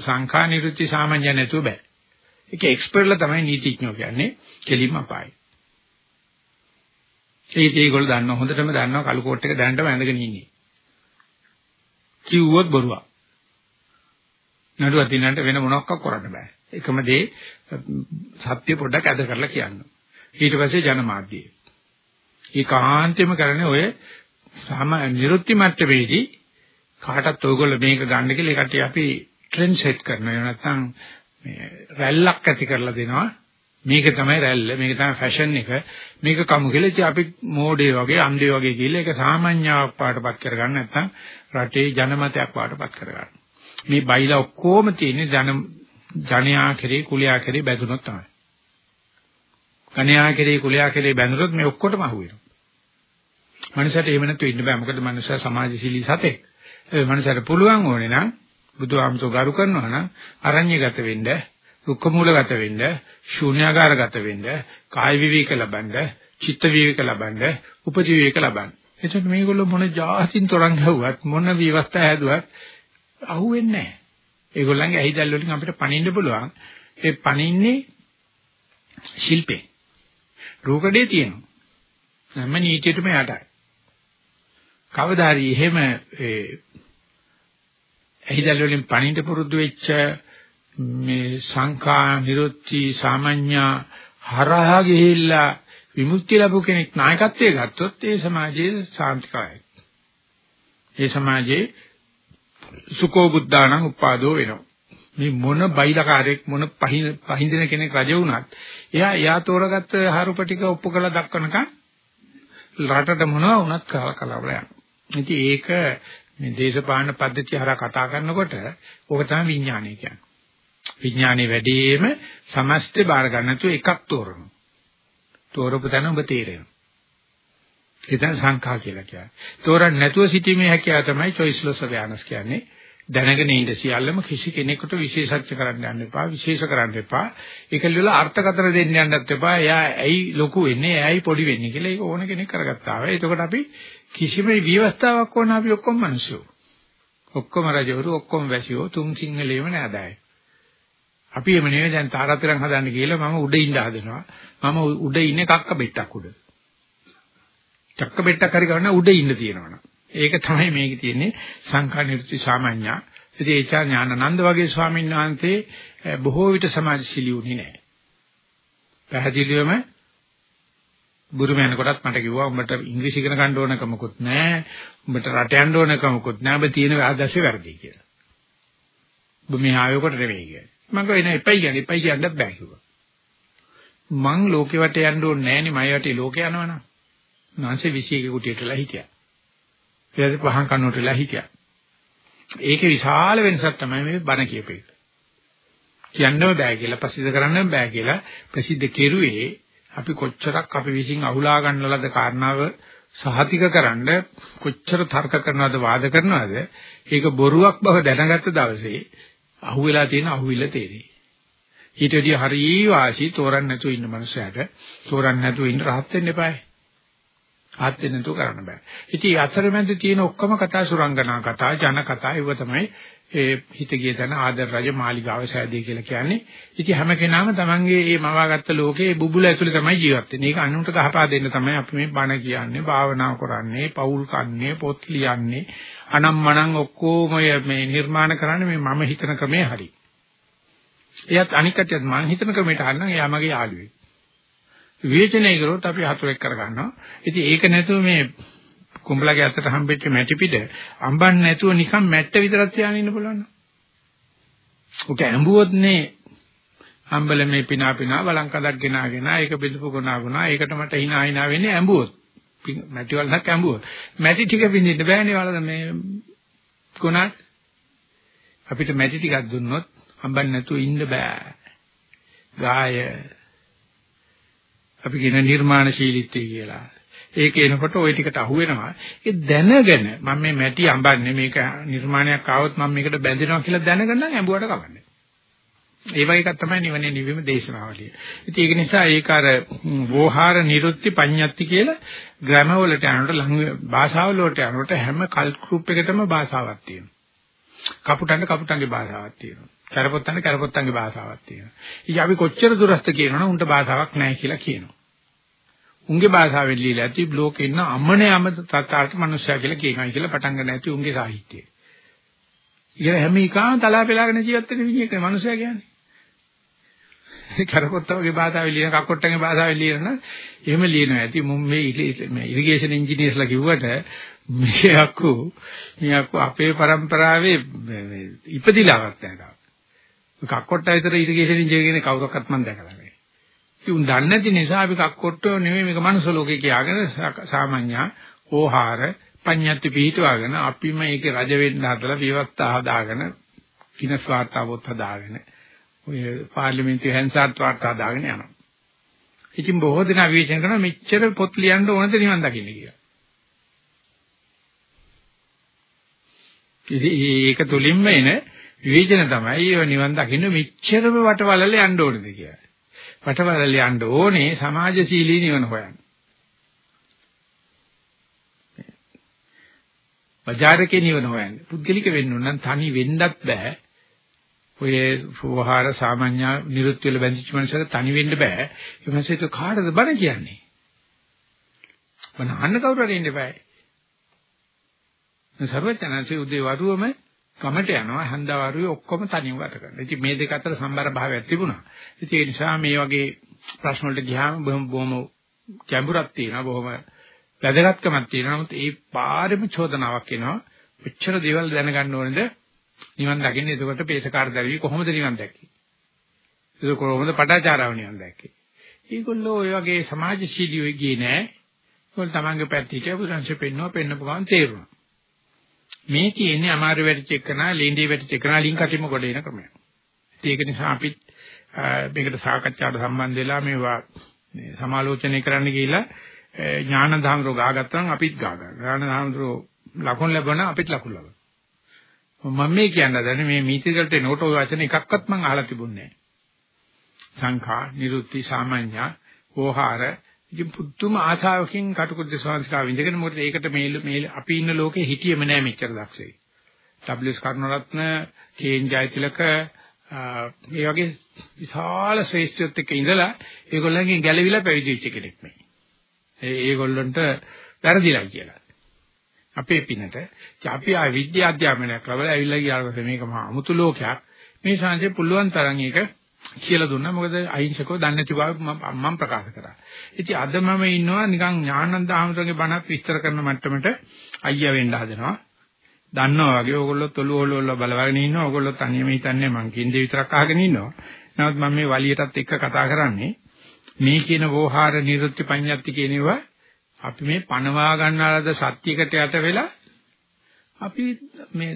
සංඛා නිරුත්ති සාමාන්‍ය නැතුව බෑ. ඒක එක්ස්පර්ට්ලා තමයි නීතිඥයෝ කියන්නේ කෙලින්ම අපායි. ඒක ඒගොල්ලෝ දන්නවා හොඳටම දන්නවා කළු කෝට් එක දැනටම ඇඳගෙන ඉන්නේ. කිව්වොත් බොරුවක්. නඩුවක් දිනන්නට වෙන මොනවක් කරන්න බෑ. එකම දේ සත්‍ය පොඩ්ඩක් අද කරලා කියන්න. ඊට පස්සේ ජනමාධ්‍යය. ඒකාන්තෙම කරන්නේ ඔය සාම නිරුත්ති මට්ටමේදී කාටත් ඔයගොල්ලෝ මේක ගන්න කියලා ඒකට අපි ට්‍රෙන්ඩ් සෙට් කරනවා. එහෙම නැත්නම් මේ රැල්ලක් ඇති කරලා දෙනවා. මේක තමයි රැල්ල මේක තමයි ෆැෂන් එක. මේක කමු කියලා ඉතින් අපි මෝඩේ වගේ අන්ධේ වගේ කියලා ඒක සාමාන්‍යයක් පාටපත් කරගන්න නැත්නම් රටේ ජනමතයක් පාටපත් කරගන්න. මේ බයිලා ඔක්කොම තියෙන්නේ ජන ජනයා කෙරේ කුලයා කෙරේ බැඳුනොත් තමයි. කණයා කෙරේ කුලයා කෙරේ බැඳුනොත් මේ ඔක්කොටම අහු වෙනවා මනුස්සයට එහෙම නැතුව ඉන්න බෑ. මොකද මනුස්සයා සමාජශීලී සතෙක්. ඒ මනුස්සයට පුළුවන් ඕනේ නම් බුදුහාමසෝ ගරු කරනවා නම් අරණ්‍යගත වෙන්න දුක්ඛ මූලගත වෙන්න, ශූන්‍යාකාරගත වෙන්න, කාය විවේක ලබන්න, චිත්ත විවේක ලබන්න, උපජී විවේක ලබන්න. එතකොට මේගොල්ලෝ මොන જાසින් තරංග හැවුවත් මොන විවස්ථා හැදුවත් අහුවෙන්නේ නැහැ. ඒගොල්ලන්ගේ ඇහිදල් වලින් අපිට පණින්න පුළුවන්. ඒ පණින්නේ ශිල්පේ. රූකඩේ තියෙනවා. හැම නීතියටම යටයි. කවදා හරි එහෙම ඒ ඇහිදල් වලින් පණින්න පුරුදු වෙච්ච මේ සංඛා නිරුත්ති සාමාන්‍ය හරහා ගිහිල්ලා විමුක්තිය ලැබු කෙනෙක් නායකත්වයේ ගත්තොත් ඒ සමාජයේ සාන්තිකාරයි. ඒ සමාජයේ සුකෝ බුද්ධාණං උපාදෝ වෙනවා. මේ මොන බයිලකාරයෙක් මොන පහින්දින කෙනෙක් රජ වුණත් එයා එයා තෝරගත්ත හරුප ටික ඔප්පු කරලා දක්වනකම් රටට මොනවා වුණත් කලකලවල යනවා. ඉතින් ඒක මේ දේශපාලන පද්ධතිය හරහා කතා කරනකොට ඕක තමයි විඥානය කියන්නේ. විඥානයේ වැඩිම සමස්ත බාර ගන්න නැතුව එකක් තෝරනවා. තෝරපු තැන ඔබ තේරෙනවා. ඒතන සංඛා කියලා කියන්නේ. තෝරන්න නැතුව සිටීමේ හැකියාව තමයි choiceless awareness කියන්නේ. දැනගෙන ඉඳ සියල්ලම කිසි කෙනෙකුට විශේෂත්ව කරන්න යන්න එපා විශේෂ කරන්න එපා ඒකල වල අර්ථකතර දෙන්න යන්නත් එපා එයා ඇයි ලොකු වෙන්නේ ඇයි පොඩි වෙන්නේ කියලා ඒක ඕන කෙනෙක් කරගත්තා වේ එතකොට අපි කිසිම විවස්ථාවක් ඕන අපි ඔක්කොම මිනිස්සු ඔක්කොම රජවරු ඔක්කොම වැසියෝ තුන් සිංහලේම නෑදෑයි අපි එම නෙවෙයි දැන් තාරාතිරම් හදන්න කියලා මම උඩ ඉන්න හදනවා. මම උඩ ඉන්නේ කක්ක බෙට්ටක් උඩ. චක්ක බෙට්ටක් හරි ගන්න උඩ ඉන්න තියෙනවනේ. ඒක තමයි මේකේ තියෙන්නේ සංඛා නිරුත්ති සාමාන්‍යා. ඉතින් ඒචා ඥානানন্দ වගේ ස්වාමීන් වහන්සේ බොහෝ විට සමාජශීලී වුණේ නැහැ. පැහැදිලිවම බුරුම යනකොටත් මට කිව්වා උඹට ඉංග්‍රීසි ඉගෙන ගන්න ඕනකමකුත් නැහැ. උඹට රට යන්න ඕනකමකුත් නැහැ. ඔබ තියෙන ආදර්ශය වැරදි කියලා. ඔබ මේ ආයෝකට නෙමෙයි කියන්නේ. මම කිව්වා එන එපයි කියන්නේ එපයි කියන්නත් බෑ කිව්වා. මං ලෝකේ වටේ යන්න ඕනේ නෑනේ මම වටේ ලෝකේ යනවනම්. නැන්සේ 21 කුටියටලා හිටියා. ඊට පහන් කන්නෝටලා හිටියා. ඒකේ විශාල වෙනසක් තමයි මේ බණ කියපේ. කියන්නම බෑ කියලා ප්‍රසිද්ධ කරන්නම බෑ කියලා ප්‍රසිද්ධ කෙරුවේ අපි කොච්චරක් අපි විසින් අහුලා ගන්නලද කාරණාව සහතික කරන්න කොච්චර තර්ක කරනවද වාද කරනවද ඒක බොරුවක් බව දැනගත්ත දවසේ අහුවෙලා තියෙන අහුවිල්ල තේරෙයි. ඊට වැඩිය හරි වාසි තෝරන්න නැතුව ඉන්න මනුස්සයට තෝරන්න නැතුව ඉන්න rahat වෙන්න එපායි. Rahat වෙන්න නැතුව කරන්න බෑ. ඉතින් අතරමැද තියෙන ඔක්කොම කතා සුරංගනා කතා, ජන කතා ඒව තමයි ඒ හිත ගිය තැන ආදර රජ මාලිගාව සෑදී කියලා කියන්නේ. ඉතින් හැම කෙනාම තමන්ගේ මේ මවාගත්ත ලෝකේ බුබුල ඇතුලේ තමයි ජීවත් වෙන්නේ. ඒක අනුන්ට ගහපා දෙන්න තමයි අපි මේ බණ කියන්නේ, භාවනා කරන්නේ, පවුල් කන්නේ, පොත් ලියන්නේ, අනම්මනම් ඔක්කොම මේ නිර්මාණ කරන්නේ මේ මම හිතන ක්‍රමේ හරි. එයත් අනිකටියත් මම හිතන ක්‍රමයට අරනම් එයා මගේ යාළුවෙක්. විවේචනය කරොත් අපි හතුරෙක් කරගන්නවා. ඉතින් ඒක නැතුව මේ කුඹලගේ අතට හම්බෙච්ච මැටි පිට අම්බන් නැතුව නිකන් මැට්ට විතරක් තියාගෙන ඉන්න පුළුවන්. ඔක ඇඹුවොත් නේ. අම්බල මේ පිනා පිනා වලංකඩක් ගෙනාගෙන ඒක බෙදපු ගුණාගුණා ඒකට මට hina hina වෙන්නේ ඇඹුවොත්. මැටි වලක් ඇඹුවොත්. මැටි ටික බින්දින්න බෑනේ වල මේ ගුණා අපිට මැටි ටිකක් දුන්නොත් අම්බන් නැතුව ඉන්න බෑ. ගාය අපි කියන නිර්මාණශීලීත්වය කියලා ඒක එනකොට ওই ටිකට අහු වෙනවා. ඒ දැනගෙන මම මේ මැටි අඹන්නේ මේක නිර්මාණයක් ආවොත් මම මේකට බැඳෙනවා කියලා දැනගෙන නම් ඇඹුවට කවන්නේ. ඒ වගේ එකක් තමයි නිවනේ නිවීම දේශනාවලිය. ඉතින් ඒක නිසා ඒක අර වෝහාර නිරුත්ති පඤ්ඤත්ති කියලා ග්‍රැම වලට යනකොට භාෂාව වලට යනකොට හැම කල් ගෲප් එකකටම භාෂාවක් තියෙනවා. කපුටන්ට කපුටන්ගේ භාෂාවක් තියෙනවා. කරපොත්තන්ට කරපොත්තන්ගේ භාෂාවක් තියෙනවා. ඉතින් අපි කොච්චර දුරස්ත කියනවනම් උන්ට භාෂාවක් නැහැ කියලා කියනවා. උන්ගේ භාෂාවෙන් ලියලා ඇති බ්ලෝකේ ඉන්න අමනේ අම තත්තාට මිනිස්සයා කියලා කියනවා කියලා පටන් ගන්න ඇති උන්ගේ සාහිත්‍යය. ඉතින් හැම එකම තලා පෙලාගෙන ජීවත් වෙන විදිහක මිනිස්සයා කියන්නේ. කරකොත්තවගේ භාෂාවෙන් ලියන කකොට්ටගේ භාෂාවෙන් ලියන එහෙම ලියනවා ඇති මුම් මේ මේ ඉරිගේෂන් ඉංජිනේර්ස්ලා කිව්වට මේ අක්කු මේ අක්කු අපේ પરම්පරාවේ ඉපදිලාවක් නැහැ. කකොට්ට විතර ඉරිගේෂන් ඉංජිනේර කෙනෙක් කවුරක්වත් මම දැකලා නැහැ. ඉතින් උන් දන්නේ නැති නිසා අපි කක්කොට්ටෝ නෙමෙයි මේක මනුස්ස ලෝකේ කියාගෙන සාමාන්‍ය ඕහාර පඤ්ඤාති පිහිටවාගෙන අපිම ඒකේ රජ වෙන්න හදලා විවස්ථා හදාගෙන කිනස් වාර්තාවොත් හදාගෙන ඔය පාර්ලිමේන්තුවේ හන්සාත් වාර්තා හදාගෙන යනවා. ඉතින් බොහෝ දෙනා විශ්ලේෂණය කරනවා මෙච්චර පොත් ලියන්න ඕනද නිවන් දකින්න කියලා. ඒක තුලින්ම එන විවේචන තමයි ඔය නිවන් දකින්න මෙච්චරම වටවලල යන්න ඕනද කියලා. වටවලල යන්න ඕනේ සමාජශීලී නිවන හොයන්න. බජාරකේ නිවන හොයන්න. පුද්ගලික වෙන්න ඕන නම් තනි වෙන්නත් බෑ. ඔය වහාර සාමාන්‍ය නිරුත් වෙල බැඳිච්ච මනුස්සයෙක් තනි වෙන්න බෑ. ඒ මනුස්සයෙක් කාටද බණ කියන්නේ? බණ අහන්න කවුරු හරි ඉන්න බෑ. සර්වඥාන්සේ උදේ වරුවම කමට යනවා හන්දවරුවේ ඔක්කොම තනියම ගත කරනවා. ඉතින් මේ දෙක අතර සම්බර භාවයක් තිබුණා. ඉතින් ඒ නිසා මේ වගේ ප්‍රශ්න වලට ගියාම බොහොම බොහොම ගැඹුරක් තියෙනවා. බොහොම වැදගත්කමක් තියෙනවා. නමුත් ඒ පාරෙම චෝදනාවක් එනවා. මෙච්චර දේවල් දැනගන්න ඕනේද? නිවන් දකින්න එතකොට පේසකාර දරුවී කොහොමද නිවන් දැක්කේ? ඒක කොහොමද පටාචාරාව නිවන් දැක්කේ? ඒගොල්ලෝ ඔය වගේ සමාජශීලීව ගියේ නෑ. ඒගොල්ලෝ තමන්ගේ පැත්තට බුදුන්සේ පෙන්නවා පෙන්නපු ගමන් තේරුණා. මේ කියන්නේ අමාරු වැඩිච එකනා ලීන්ඩේ වැඩිච එකනා ලින්ක් අටිම කොට එන ක්‍රමයක්. ඒක නිසා අපි මේකට සාකච්ඡාවට සම්බන්ධ වෙලා මේවා සමාලෝචනය කරන්න ගිහිල්ලා ඥාන දහම්රෝ ගාගත්තා නම් අපිත් ගා ගන්න. ඥාන දහම්රෝ ලකුණු ලැබුණා අපිත් ලකුණු ලබනවා. මම මේ කියන්න දන්නේ මේ මීතිකල්ට නෝට ඔය වචන එකක්වත් මම අහලා තිබුණේ නැහැ. සංඛා, නිරුත්ති, සාමාන්‍ය, ඕහාර, ඉතින් පුදුම ආශාවකින් කටුකුරුද සංස්කාර විඳගෙන මොකද ඒකට මේ මේ අපි ඉන්න ලෝකේ හිටියෙම නෑ මෙච්චර දක්ෂයි. ඩබ්ලිව්.එස් කරුණරත්න, කේන් ජයතිලක මේ වගේ විශාල ශ්‍රේෂ්ඨයොත් එක්ක ඉඳලා ඒගොල්ලන්ගෙන් ගැලවිලා පැවිදි වෙච්ච කෙනෙක් මේ. ඒ ඒගොල්ලන්ට වැරදිලා කියලා. අපේ පිනට අපි ආ විද්‍යා අධ්‍යාපනයක් ලැබලා ඇවිල්ලා ගියාට මේක මහා අමුතු ලෝකයක්. මේ ශාන්තිය පුළුවන් තරම් ඒක කියලා දුන්නා. මොකද අහිංසකව දන්නේ නැති බව මම ප්‍රකාශ කරා. ඉතින් අද මම ඉන්නවා නිකන් ඥානන්ද ආමතුන්ගේ බණත් විස්තර කරන මට්ටමට අයියා වෙන්න හදනවා. දන්නවා වගේ ඕගොල්ලෝ තොළු ඕලෝල බලවගෙන ඉන්නවා. ඕගොල්ලෝ තනියම හිතන්නේ මං කින්දේ විතරක් අහගෙන ඉන්නවා. නමුත් මම මේ වලියටත් එක්ක කතා කරන්නේ මේ කියන වෝහාර නිරුත්ති පඤ්ඤාති කියනවා අපි මේ පණවා ගන්නාලද සත්‍යයකට යට වෙලා අපි මේ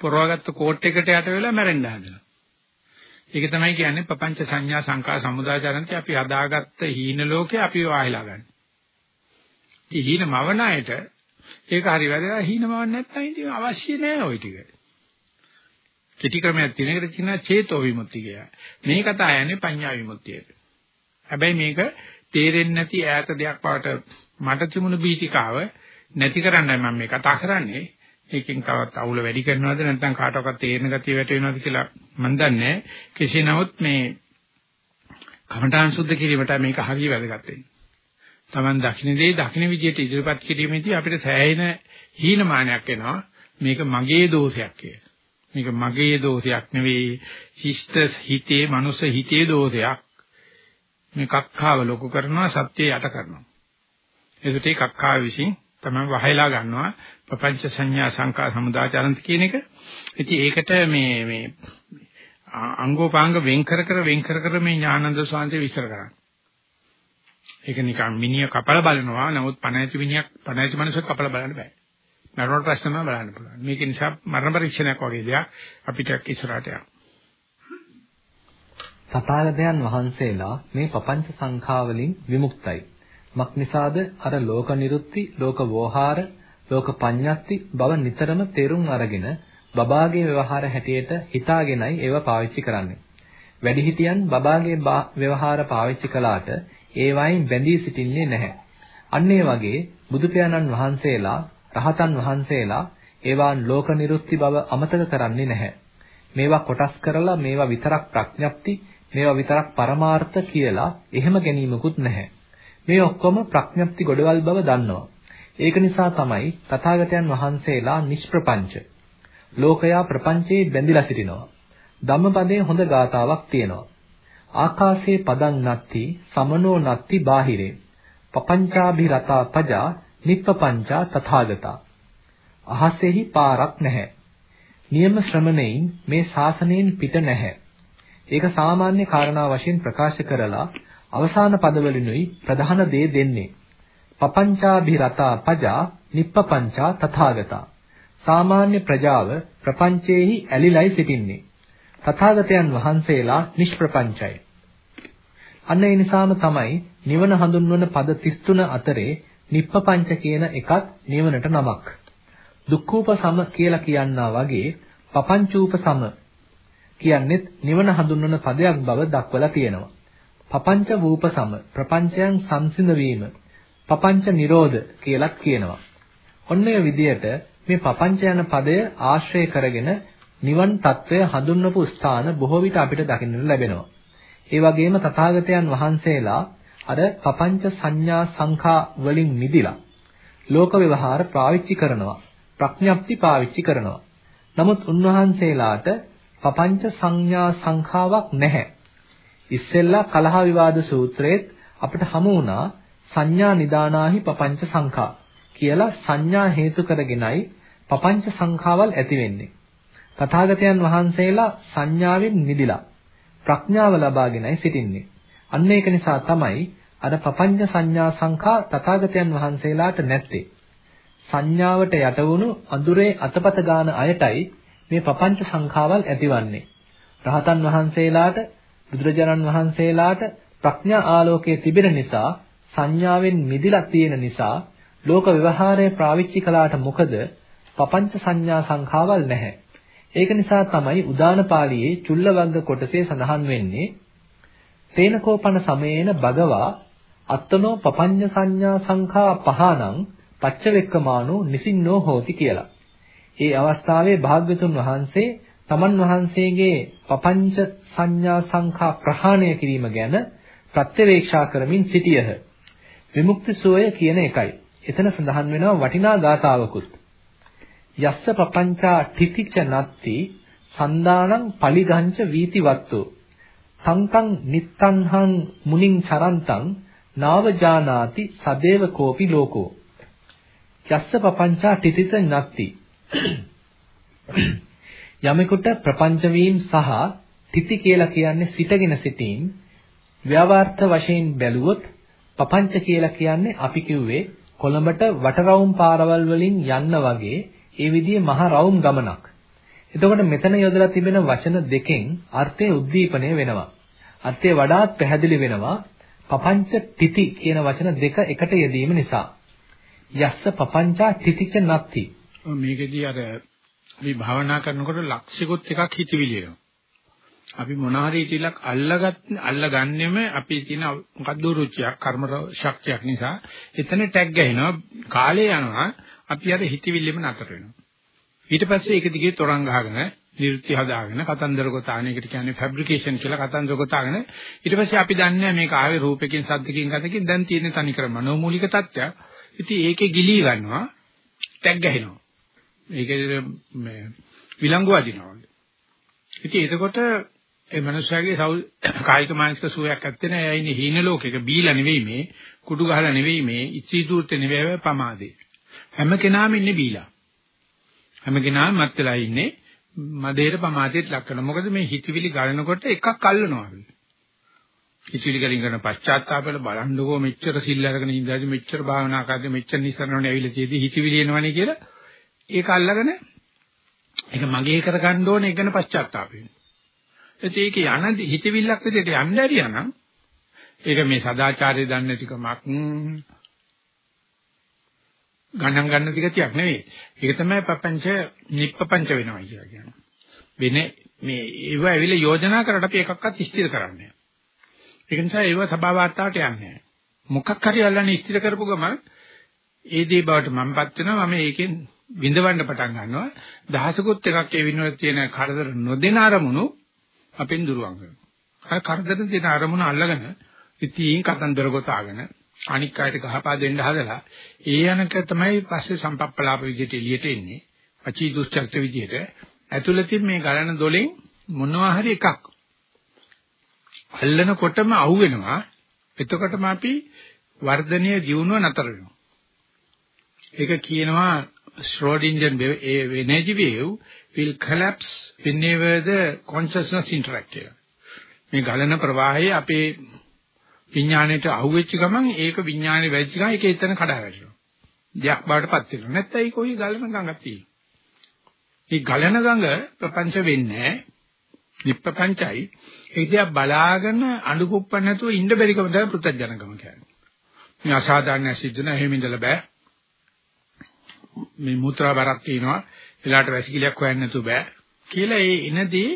පොරවගත්ත කෝට් එකට යට වෙලා මැරෙන්න හදනවා. ඒක තමයි කියන්නේ පపంచ සංඥා සංකා සමුදාචරන්ති අපි හදාගත්ත හීන ලෝකේ අපි වාහිලා ගන්න. ඉතින් හීන මවන අයට ඒක හරි වැදගත්. හීන මවන්න නැත්නම් ඉතින් අවශ්‍ය නැහැ ওই ටික. කෙටි ක්‍රමයක් තියෙන එකට කියනවා චේතෝ විමුක්තිය කියලා. මේ කතා යන්නේ පඤ්ඤා විමුක්තියට. හැබැයි මේක තේරෙන්නේ නැති ඈත දෙයක් වාට මට තිබුණු බීතිකාව නැති කරන්නයි මම මේ කතා කරන්නේ. ඒකෙන් තවත් අවුල වැඩි කරනවද නැත්නම් කාටවත් තේරෙන ගතිය වැටෙනවද කියලා මම දන්නේ කෙසේ නමුත් මේ කමඨාන් සුද්ධ කිරීමට මේක හරිය වැදගත් වෙන්නේ. Taman දකින්නේ දකින්න විදියට ඉදිරිපත් කිරීමේදී අපිට සෑහෙන හීනමානයක් එනවා. මේක මගේ දෝෂයක් කියලා. මේක මගේ දෝෂයක් නෙවෙයි ශිෂ්ට හිතේ මනුස්ස හිතේ දෝෂයක්. මේ කක්ඛාව ලොකු කරනවා සත්‍යය යට කරනවා. ඒකට ඒ කක්ඛාව විසින් තමයි වහයලා ගන්නවා ප්‍රපංච සංඥා සංකා සමුදාචරන්ත කියන එක. ඉතින් ඒකට මේ මේ අංගෝපාංග වෙන් කර කර වෙන් කර කර මේ ඥානන්ද සාන්තේ විස්තර කරන්නේ. ඒක නිකන් මිනිහ කපල බලනවා. නමුත් පණ ඇති මිනිහක් පණ ඇති මනසක් කපල බලන්න බෑ. මරණ ප්‍රශ්නම බලන්න පුළුවන්. මේක නිසා මරණ පරීක්ෂණයක් වගේ දෙයක් අපිට ඉස්සරහට යනවා. තථාගතයන් වහන්සේලා මේ පపంచ සංඛාවලින් විමුක්තයි. මක් නිසාද අර ලෝක නිරුත්ති, ලෝක වෝහාර, ලෝක පඤ්ඤත්ති බව නිතරම තේරුම් අරගෙන බබාගේ ව්‍යවහාර හැටියට හිතාගෙනයි ඒව පාවිච්චි කරන්නේ. වැඩිහිටියන් බබාගේ ව්‍යවහාර පාවිච්චි කළාට ඒ වයින් බැඳී සිටින්නේ නැහැ. අන්න ඒ වගේ බුදු පියාණන් වහන්සේලා, රහතන් වහන්සේලා ඒවාන් ලෝක නිරුත්ති බව අමතක කරන්නේ නැහැ. මේවා කොටස් කරලා මේවා විතරක් ප්‍රඥප්ති මේවා විතරක් පරමාර්ථ කියලා එහෙම ගැනීමකුත් නැහැ. මේ ඔක්කොම ප්‍රඥප්ති ගොඩවල් බව දන්නවා. ඒක නිසා තමයි තථාගතයන් වහන්සේලා නිෂ්ප්‍රපංච. ලෝකයා ප්‍රපංචේ බැඳිලා සිටිනවා. ධම්මපදයේ හොඳ ගාතාවක් තියෙනවා. ආකාශේ පදං නත්ති සමනෝ නත්ති බාහිරේ. පపంచාභි රතා පජා නිප්පපංචා තථාගතා. අහසෙහි පාරක් නැහැ. නියම ශ්‍රමණයින් මේ ශාසනයෙන් පිට නැහැ. ඒක සාමාන්‍ය කාරණා වශයෙන් ප්‍රකාශ කරලා අවසාන පදවලිනුයි ප්‍රධාන දේ දෙන්නේ. පపంచාභි රතා පජා නිප්පපංචා තථාගතා. සාමාන්‍ය ප්‍රජාව ප්‍රපංචේහි ඇලිලයි සිටින්නේ. තථාගතයන් වහන්සේලා නිෂ්ප්‍රපංචයි. අන්න ඒ නිසාම තමයි නිවන හඳුන්වන පද 33 අතරේ නිප්පපංච කියන එකත් නිවනට නමක්. දුක්ඛූප සම කියලා කියන්නා වගේ පපංචූප සම කියන්නේත් නිවන හඳුන්වන පදයක් බව දක්වලා තියෙනවා. පපංච වූප සම ප්‍රපංචයන් සංසිඳ පపంచ නිරෝධ කියලත් කියනවා. ඔන්න ඔය විදිහට මේ පపంచ යන පදය ආශ්‍රය කරගෙන නිවන් తත්වය හඳුන්වපු ස්ථාන බොහෝ විට අපිට දකින්න ලැබෙනවා. ඒ වගේම තථාගතයන් වහන්සේලා අර පపంచ සංඥා සංඛා වලින් මිදිලා ලෝක ව්‍යවහාර පාවිච්චි කරනවා. ප්‍රඥප්ති පාවිච්චි කරනවා. නමුත් උන්වහන්සේලාට පపంచ සංඥා සංඛාවක් නැහැ. ඉස්සෙල්ලා කලහ විවාද සූත්‍රයේත් අපිට හමු වුණා සංඥා නිදානාහි පపంచ සංඛා කියලා සංඥා හේතු කරගෙනයි පపంచ සංඛාවල් ඇති වෙන්නේ. තථාගතයන් වහන්සේලා සංඥාවෙන් නිදිලා ප්‍රඥාව ලබාගෙනයි සිටින්නේ. අන්න ඒක නිසා තමයි අර පపంచ සංඥා සංඛා තථාගතයන් වහන්සේලාට නැත්තේ. සංඥාවට යට වුණු අඳුරේ අතපත ගාන අයටයි මේ පపంచ සංඛාවල් ඇතිවන්නේ. රහතන් වහන්සේලාට බුදුරජාණන් වහන්සේලාට ප්‍රඥා ආලෝකයේ තිබෙන නිසා සංඥාවෙන් මිදිලා තියෙන නිසා ලෝක ව්‍යවහාරය පාවිච්චි කළාට මොකද පపంచ සංඥා සංඛාවල් නැහැ. ඒක නිසා තමයි උදාන පාළියේ චුල්ලවග්ග කොටසේ සඳහන් වෙන්නේ තේනකෝපන සමයේන භගවා අත්තනෝ පపంచ සංඥා සංඛා පහණං පච්චවෙක්කමානෝ නිසින්නෝ හෝති කියලා. ඒ අවස්ථාවේ භාග්‍යතුන් වහන්සේ තමන් වහන්සේගේ පపంచ සංඥා සංඛා ප්‍රහාණය කිරීම ගැන ප්‍රත්‍යවේක්ෂා කරමින් සිටියහ. විමුක්ති සෝය කියන එකයි. එතන සඳහන් වෙනවා වටිනා ගාතාවකුත්. යස්ස පපංචා තිතිච නත්ති සන්දානං පලිගංච වීතිවත්තු. සංතං නිත්තංහං මුනිං චරන්තං නාවජානාති සදේව කෝපි ලෝකෝ. යස්ස පපංචා තිතිච නත්ති. යමෙකුට ප්‍රපංච වීම සහ තිති කියලා කියන්නේ සිටගෙන සිටීම ව්‍යවර්ථ වශයෙන් බැලුවොත් පපංච කියලා කියන්නේ අපි කිව්වේ කොළඹට වටරවුම් පාරවල් වලින් යන්න වගේ ඒ විදිහේ මහ රවුම් ගමනක්. එතකොට මෙතන යොදලා තිබෙන වචන දෙකෙන් අර්ථය උද්දීපනය වෙනවා. අර්ථය වඩාත් පැහැදිලි වෙනවා පපංච තිති කියන වචන දෙක එකට යෙදීම නිසා. යස්ස පපංචා තිතිච නත්ති. මේකෙදී අර අපි භාවනා කරනකොට ලක්ෂිකුත් එකක් හිතවිලි එනවා. අපි මොන හරි ඉතිලක් අල්ලගත් අල්ලගන්නෙම අපි තියෙන මොකද්ද රුචියක් කර්ම ශක්තියක් නිසා එතන ටැග් ගහිනවා කාලය යනවා අපි අර හිතවිල්ලෙම නතර වෙනවා. ඊට පස්සේ ඒක දිගේ තරංග ගහගෙන නිරුත්ති හදාගෙන කතන්දර ගොතාගෙන ඒකට කියන්නේ ෆැබ්‍රිකේෂන් කියලා කතන්දර ගොතාගෙන ඊට පස්සේ අපි දන්නේ මේක ආවේ රූපකින් සද්දකින් ගතකින් දැන් තියෙන තනිකර මනෝමූලික තත්ත්වයක්. ඉතින් ඒකේ ගිලී ගන්නවා ටැග් ගහිනවා. ඒකේ මේ විලංගු අදිනවා. ඉතින් එතකොට ඒ මනුස්සයාගේ කායික මානසික සුවයක් ඇත්තේ නැහැ. එයා ඉන්නේ හීන ලෝකෙක බීලා නෙවෙයි මේ, කුඩු ගහලා නෙවෙයි මේ, ඉච්ඡී දූර්ත නෙවෙයි පමාදේ. හැම කෙනාම ඉන්නේ බීලා. හැම කෙනාම මත් වෙලා ඉන්නේ මදේට පමාදයට ලක් කරනවා. මොකද මේ හිතවිලි ගලනකොට එකක් අල්ලනවා. හිතවිලි ගලින් කරන පශ්චාත්තාපවල බලන්නකෝ මෙච්චර සිල් අරගෙන ඉඳලාද මෙච්චර භාවනා කරද්දී මෙච්චර නිසරණවනේ ඇවිල්ලා තියෙදි හිතවිලි එනවනේ කියලා ඒක අල්ලගෙන ඒක මගේ කරගන්න ඕනේ ඒක ගැන පශ්චාත්තාප වෙනවා. ඒක යන හිතවිල්ලක් විදිහට යන්න ඇරියානම් ඒක මේ සදාචාරය දන්නේ නැතිකමක් ගණන් ගන්න තිකතියක් නෙවෙයි. ඒක තමයි පපංච නිප්පපංච වෙනවා කියලා කියන්නේ. වෙන්නේ මේ ඒව ඇවිල්ලා යෝජනා කරලා අපි එකක්වත් ස්ථිර කරන්නේ නැහැ. ඒක නිසා ඒව සභා වාර්තාවට යන්නේ නැහැ. මොකක් හරි අල්ලන්නේ ස්ථිර කරපු ගමන් ඒ දේ බවට මමපත් වෙනවා මම ඒකෙන් විඳවන්න පටන් ගන්නවා. දහසකුත් එකක් ඒ විනෝද තියෙන කරදර නොදෙන අරමුණු අපෙන් දුරවන් කරනවා. අර කරදර දෙන අරමුණ අල්ලගෙන ඉතින් කතන්දර ගොතාගෙන අනික් අයට ගහපා දෙන්න හදලා ඒ යනක තමයි පස්සේ සම්පප්පලාප විදිහට එළියට එන්නේ. අචී දුස්චක්ත විදිහට ඇතුළතින් මේ ගලන දොලෙන් මොනවා හරි එකක් අල්ලනකොටම අහුවෙනවා. එතකොටම අපි වර්ධනීය ජීවුණුව නතර වෙනවා. ඒක කියනවා Schrodinger energy wave will collapse whenever the consciousness interact මේ ගලන ප්‍රවාහය අපේ විඥාණයට අහුවෙච්ච ගමන් ඒක විඥාණය වැදිච්ච ගමන් ඒක එතන කඩා වැටෙනවා. දෙයක් බාටපත් වෙනවා. නැත්නම් ඒක ඔය ගලන ගඟක් තියෙනවා. මේ ගලන ගඟ ප්‍රපංච වෙන්නේ නිප්පපංචයි. ඒ දිහා බලාගෙන අඬු කුප්පන් නැතුව ඉන්න බැරිකම තමයි පෘථජනකම කියන්නේ. මේ අසාධාරණ සිද්ධ වෙන එහෙම ඉඳලා බෑ. මේ මුත්‍රා බරක් තියෙනවා. එලාට වැසිකිලියක් හොයන්න නැතුව බෑ. කියලා ඒ එනදී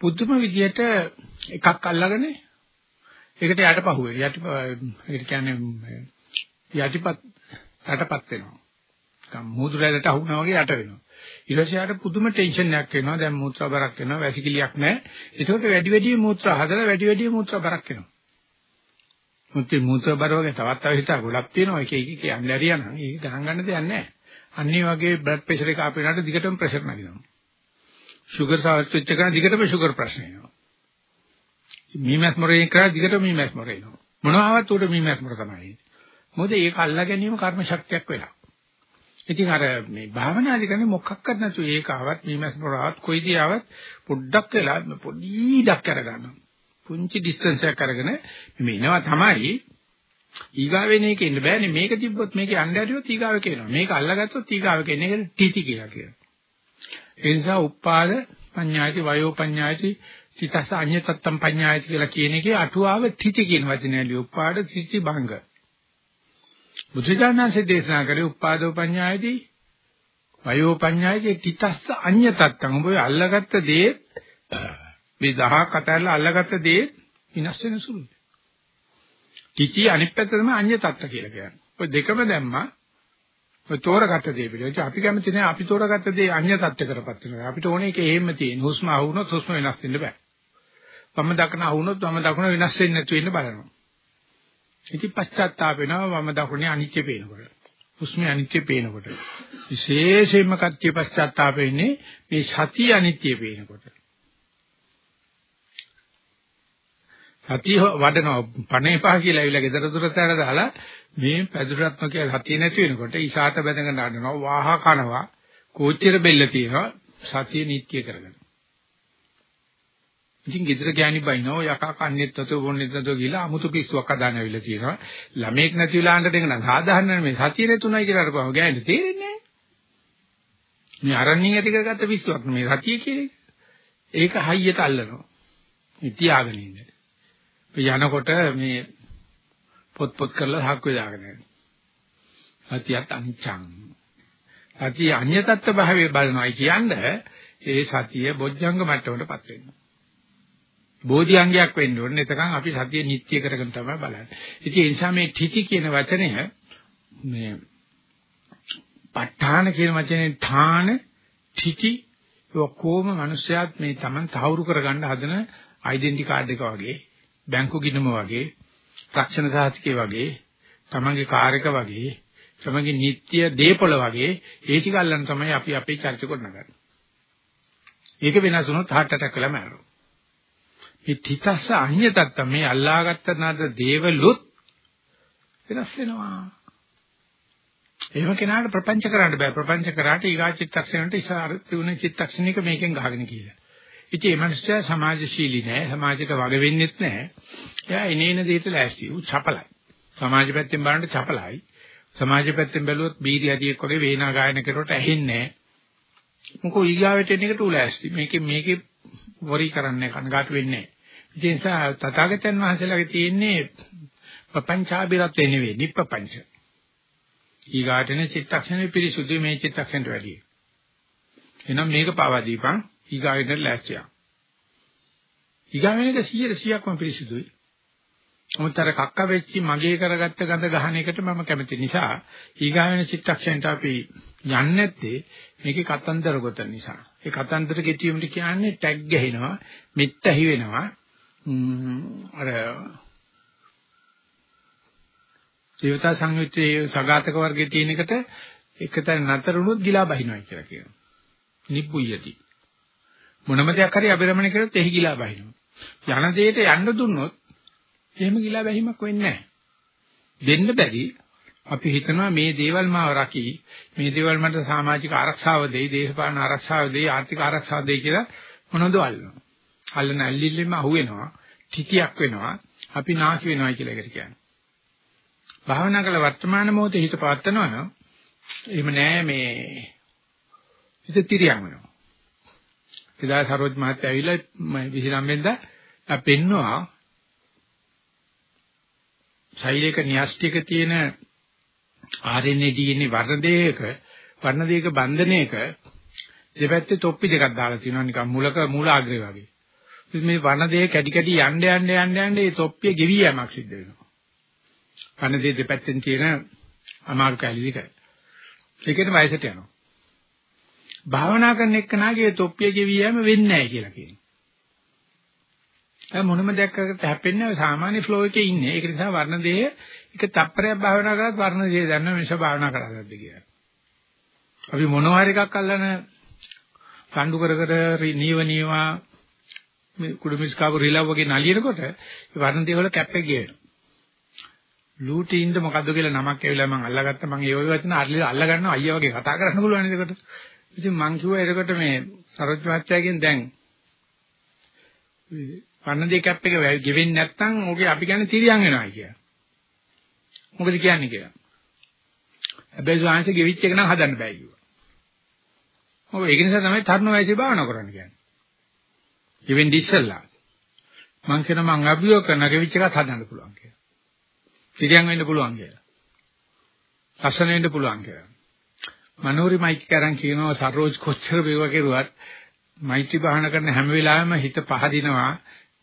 පුදුම විදියට එකක් අල්ලගෙන ඒකට යටපහුවේ. යටි ඒ කියන්නේ යටිපත් යටපත් වෙනවා. නිකන් මුහුදුරැලට අහුනවා වගේ යට වෙනවා. ඊට පස්සේ යාට පුදුම ටෙන්ෂන් එකක් එනවා. දැන් මූත්‍රා බරක් වෙනවා, වැසිකිලියක් නැහැ. ඒකට වැඩි වැඩි මූත්‍රා හදලා වැඩි වැඩි මූත්‍රා බරක් වෙනවා. මුත්‍ති මූත්‍රා බර වගේ තවත් තව හිතා ගොඩක් තියෙනවා. එක එක කියන්නේ හරියනම් ඒක ගණන් ගන්න දෙයක් නැහැ. අන්නේ වගේ බ්ලඩ් ප්‍රෙෂර් එක අපේනට දිගටම ප්‍රෙෂර් නැගිනවා. ෂුගර් සාවත් වෙච්ච කෙනා දිගටම ෂුගර් ප්‍රශ්න එනවා. මීමැස් මොරේ කරා දිගට මීමැස් මොරේ එනවා. මොනවාවත් උඩ මීමැස් මොර තමයි. මොකද ඒක අල්ලා ගැනීම කර්ම ශක්තියක් වෙලා. ඉතින් අර මේ භාවනාදි කරන්නේ මොකක්වත් නැතු ඒක ආවත් මීමැස් මොරාවත් කොයිදී ආවත් පොඩ්ඩක් වෙලා පොඩි ඩක් කරගන්නවා. පුංචි ඩිස්ටන්ස් එකක් අරගෙන මේ එනවා තමයි ඊගාවෙන එක ඉන්න බෑනේ මේක තිබ්බොත් මේක යන්න ඇරියොත් ඊගාව කියනවා. මේක අල්ලගත්තොත් ඊගාව කියන්නේ ඒක ටීටි කියලා කියනවා. ඒ නිසා උපාද පඤ්ඤායති වයෝ පඤ්ඤායති තිතස අඤ්‍ය තත්තම් පඤ්ඤායති කියලා කියන එකේ අටුවාව තිති කියන වචනය ලිය උපාද සිච්චි භංග. බුදුජානනාංශයේ දේශනා කරේ උපාදෝ පඤ්ඤායති වයෝ පඤ්ඤායති තිතස්ස අඤ්‍ය තත්තම් ඔබ අල්ලගත්ත දේ මේ දහක් අතහැරලා අල්ලගත්ත දේ විනාශ වෙන සුළුයි. තිචි අනිත් පැත්ත තමයි අඤ්‍ය තත්ත කියලා කියන්නේ. ඔය දෙකම දැම්මා ඔය තෝරගත්ත දේ පිළිවෙල. අපි කැමති නෑ අපි තෝරගත්ත දේ අඤ්‍ය තත්ත්වකටපත් වෙනවා. අපිට ඕනේ ඒක එහෙම තියෙන. හුස්ම ආවුනොත් හුස්ම වෙනස් වෙන්න බෑ. වම දකුණ ආවුනොත් වම දකුණ වෙනස් වෙන්නේ නැතු වෙන්න බලනවා. ඉතින් පශ්චාත්තාප වෙනවා වම දකුණේ අනිත්‍ය පේනකොට. හුස්මේ අනිත්‍ය පේනකොට. විශේෂයෙන්ම කත්‍ය පශ්චාත්තාප වෙන්නේ මේ සතිය අනිත්‍ය පේනකොට. සතිය වඩනවා. පණේ පහ කියලා ඇවිල්ලා ගෙදර දොරට ඇර දාලා මේ පැදුරත්ම කියලා සතිය නැති වෙනකොට ඉසాత බැඳගෙන අඬනවා වාහ කනවා කෝච්චියට බෙල්ල තියෙනවා සතිය නිත්‍ය කරගෙන. ඉතින් ගෙදර ගෑණි බයිනෝ යකා කන්නේත් නැතුව බොන්නේත් නැතුව ගිහලා අමුතු පිස්සුවක් හදාන ඇවිල්ලා තියෙනවා. ළමෙක් නැති වෙලා අඬ දෙන්න නම් සාධාරණ මේ සතිය නැතුණයි කියලා අරපුවම ගෑණි තේරෙන්නේ නැහැ. මේ අරණින් ඇති කරගත්ත පිස්සුවක් මේ සතිය කියන්නේ ඒක හයියට අල්ලනවා. ඉතියාගෙන ඉන්නේ. යනකොට මේ පොත් පොත් කරලා හක් වේදාගෙන යනවා. සතියත් අනිච්ඡං. සතිය අන්‍ය තත්ත්ව භාවයේ බලනවායි කියන්නේ ඒ සතිය බොජ්ජංග මට්ටමටපත් වෙනවා. බෝධි අංගයක් වෙන්න ඕනේ. එතකන් අපි සතිය නිත්‍ය කරගෙන තමයි බලන්නේ. ඉතින් ඒ නිසා මේ තිති කියන වචනය මේ ප ဋ ාණ කියන වචනේ ඨාන තිති ඔක්කොම මිනිස්යාත් මේ Taman තහවුරු කරගන්න හදන ඩෙන්ටි කාඩ් එක වගේ බැංකු ගිණුම වගේ, රක්ෂණ සාහිත්‍ය වගේ, තමන්ගේ කාර් එක වගේ, තමන්ගේ නිත්‍ය දීපොළ වගේ ඒ ටික අල්ලන් තමයි අපි අපේ චර්ච කරනගන්නේ. ඒක වෙනස් වුණොත් heart attack වෙලා මැරෙනවා. මේ තිතස්ස අඤ්‍යතත්ත මේ අල්ලාගත්ත නද දේවලුත් වෙනස් වෙනවා. එහෙම කෙනාට ප්‍රපංච කරන්න බෑ. ප්‍රපංච කරාට ඊගා චිත්තක්ෂණයට ඉස්සාර තුන චිත්තක්ෂණික මේකෙන් ගහගෙන කියලා. ඉතින් මේ මනුස්සයා සමාජශීලී නෑ. සමාජයට වග වෙන්නෙත් නෑ. එයා එනේන දෙයට ලෑස්ති. උ චපලයි. සමාජ පැත්තෙන් බලනකොට චපලයි. සමාජ පැත්තෙන් බැලුවොත් බීරි අධියෙක් වගේ වේනා ගායන කරනකොට ඇහෙන්නේ නෑ. මොකෝ ඊගාවට එන එකට උලෑස්ති. මේකේ මේකේ වොරි කරන්නේ කනගාටු වෙන්නේ නෑ. ඒ නිසා තථාගතයන් වහන්සේලාගේ තියෙන්නේ ප්‍රපංචාබිරත්වේ නෙවෙයි නිප්පංච. ඊගාටනේ චිත්තක්ෂණය පිරිසුදුයි මේ චිත්තක්ෂණයට වැඩියි. එහෙනම් මේක පාවා දීපන් ඊගාවෙන් ලෑස්තියක්. ඊගාවෙන් එක 100%ක්ම පිරිසුදුයි. මොකටද කක්ක වෙච්චි මගේ කරගත්ත ගඳ ගහන එකට මම කැමති නිසා ඊගාවෙන චිත්තක්ෂණයට අපි යන්නේ නැත්තේ මේකේ කතන්දර ගොත නිසා. ඒ කතන්දර ගෙතියුමට කියන්නේ ටැග් ගහිනවා, මෙත් ඇහි වෙනවා. අර දේවතා සංයුත්තේ සගතක වර්ගයේ තියෙන එකට එකතැන නතර වුණොත් ගිලා බහිනවා කියලා කියනවා. නිබ්බුයති. මොනම දෙයක් හරි අබිරමණය කරොත් එහි ගිලා බහිනවා. යන දෙයට යන්න දුන්නොත් එහෙම ගිලා බැහිමක් වෙන්නේ නැහැ. දෙන්න බැරි අපි හිතනවා මේ දේවල් මාව රකි මේ දේවල් මට සමාජික ආරක්ෂාව දෙයි දේශපාලන ආරක්ෂාව දෙයි ආර්ථික ආරක්ෂාව දෙයි කියලා මොනවද අල්ලනවා. අල්ලන ඇල්ලිල්ලෙම අහුවෙනවා. ටිකියක් වෙනවා. අපි නාකි වෙනවා කියලා එකට කියන්නේ. භාවනා කළ වර්තමාන මොහොතේ හිත පවත්නවා නම් එහෙම නෑ මේ හිත තිරියම් වෙනවා. එදා සරෝජ් මහත්තයා ඇවිල්ලා 29 වෙනිදා පෙන්නවා ශෛලික න්‍යෂ්ටික තියෙන RNA DNA වර්ණ දෙයක වර්ණ දෙයක බන්ධනයක දෙපැත්තේ තොප්පි දෙකක් දාලා තියෙනවා නිකන් මුලක මූලාග්‍රේ වගේ. ඉතින් මේ වර්ණ දෙය කැටි කැටි යන්න යන්න යන්න යන්න මේ තොප්පිය ගෙවි යෑමක් සිද්ධ වෙනවා. කනදේ දෙපැත්තෙන් තියෙන අමාරු කැලි දෙක. ඒකේට වයසට යනවා. භාවනා කරන එක්කනාගේ තොප්පිය ගෙවියම වෙන්නේ නැහැ කියලා කියනවා. ඒ මොනම දෙයක්කට හැපෙන්නේ නැහැ සාමාන්‍ය ෆ්ලෝ එකේ ඉන්නේ. ඒක නිසා වර්ණ දෙය එක තප්පරයක් භාවනා කරත් වර්ණ දෙය දන්න මිස භාවනා කරගන්නද කියලා. අපි මොනවා හරි එකක් අල්ලන කණ්ඩු කර කර නීව නීවා මේ කුඩුමිස්කාව රිලව් වගේ නලියනකොට වර්ණ දෙය වල කැප් එක ගියනවා. ලූටින්ද මොකද්ද කියලා නමක් ඇවිල්ලා මම අල්ලගත්තා මම ඒ වගේ වචන අල්ල ගන්නවා අයියා වගේ කතා කරන්න පුළුවන් නේද ඒකට ඉතින් මං කිව්වා එතකොට මේ සරෝජ් මහත්තයාගෙන් දැන් පන්න දෙක කැප් එක ගෙවෙන්නේ නැත්නම් ඕකේ අපි කියන්නේ තිරියන් වෙනවා කියලා. මොකද කියන්නේ කියලා? හැබැයි සාංශ ගෙවිච්ච එක නම් හදන්න බෑ කිව්වා. ඔව් ඒක නිසා තමයි තරුණ වයසේ භාවනා කරන්න කියන්නේ. ගෙවෙන්නේ ඉස්සෙල්ලා. මං කියන මං අභියෝග කරන ගෙවිච්ච එකත් හදන්න පුළුවන් කියලා. තිරියන් වෙන්න පුළුවන් කියලා. ලස්සන වෙන්න පුළුවන් කියලා. මනෝරි මයික් කරන් කියනවා සරෝජ් කොච්චර වේව කෙරුවත් මෛත්‍රී භාවන කරන හැම වෙලාවෙම හිත පහදිනවා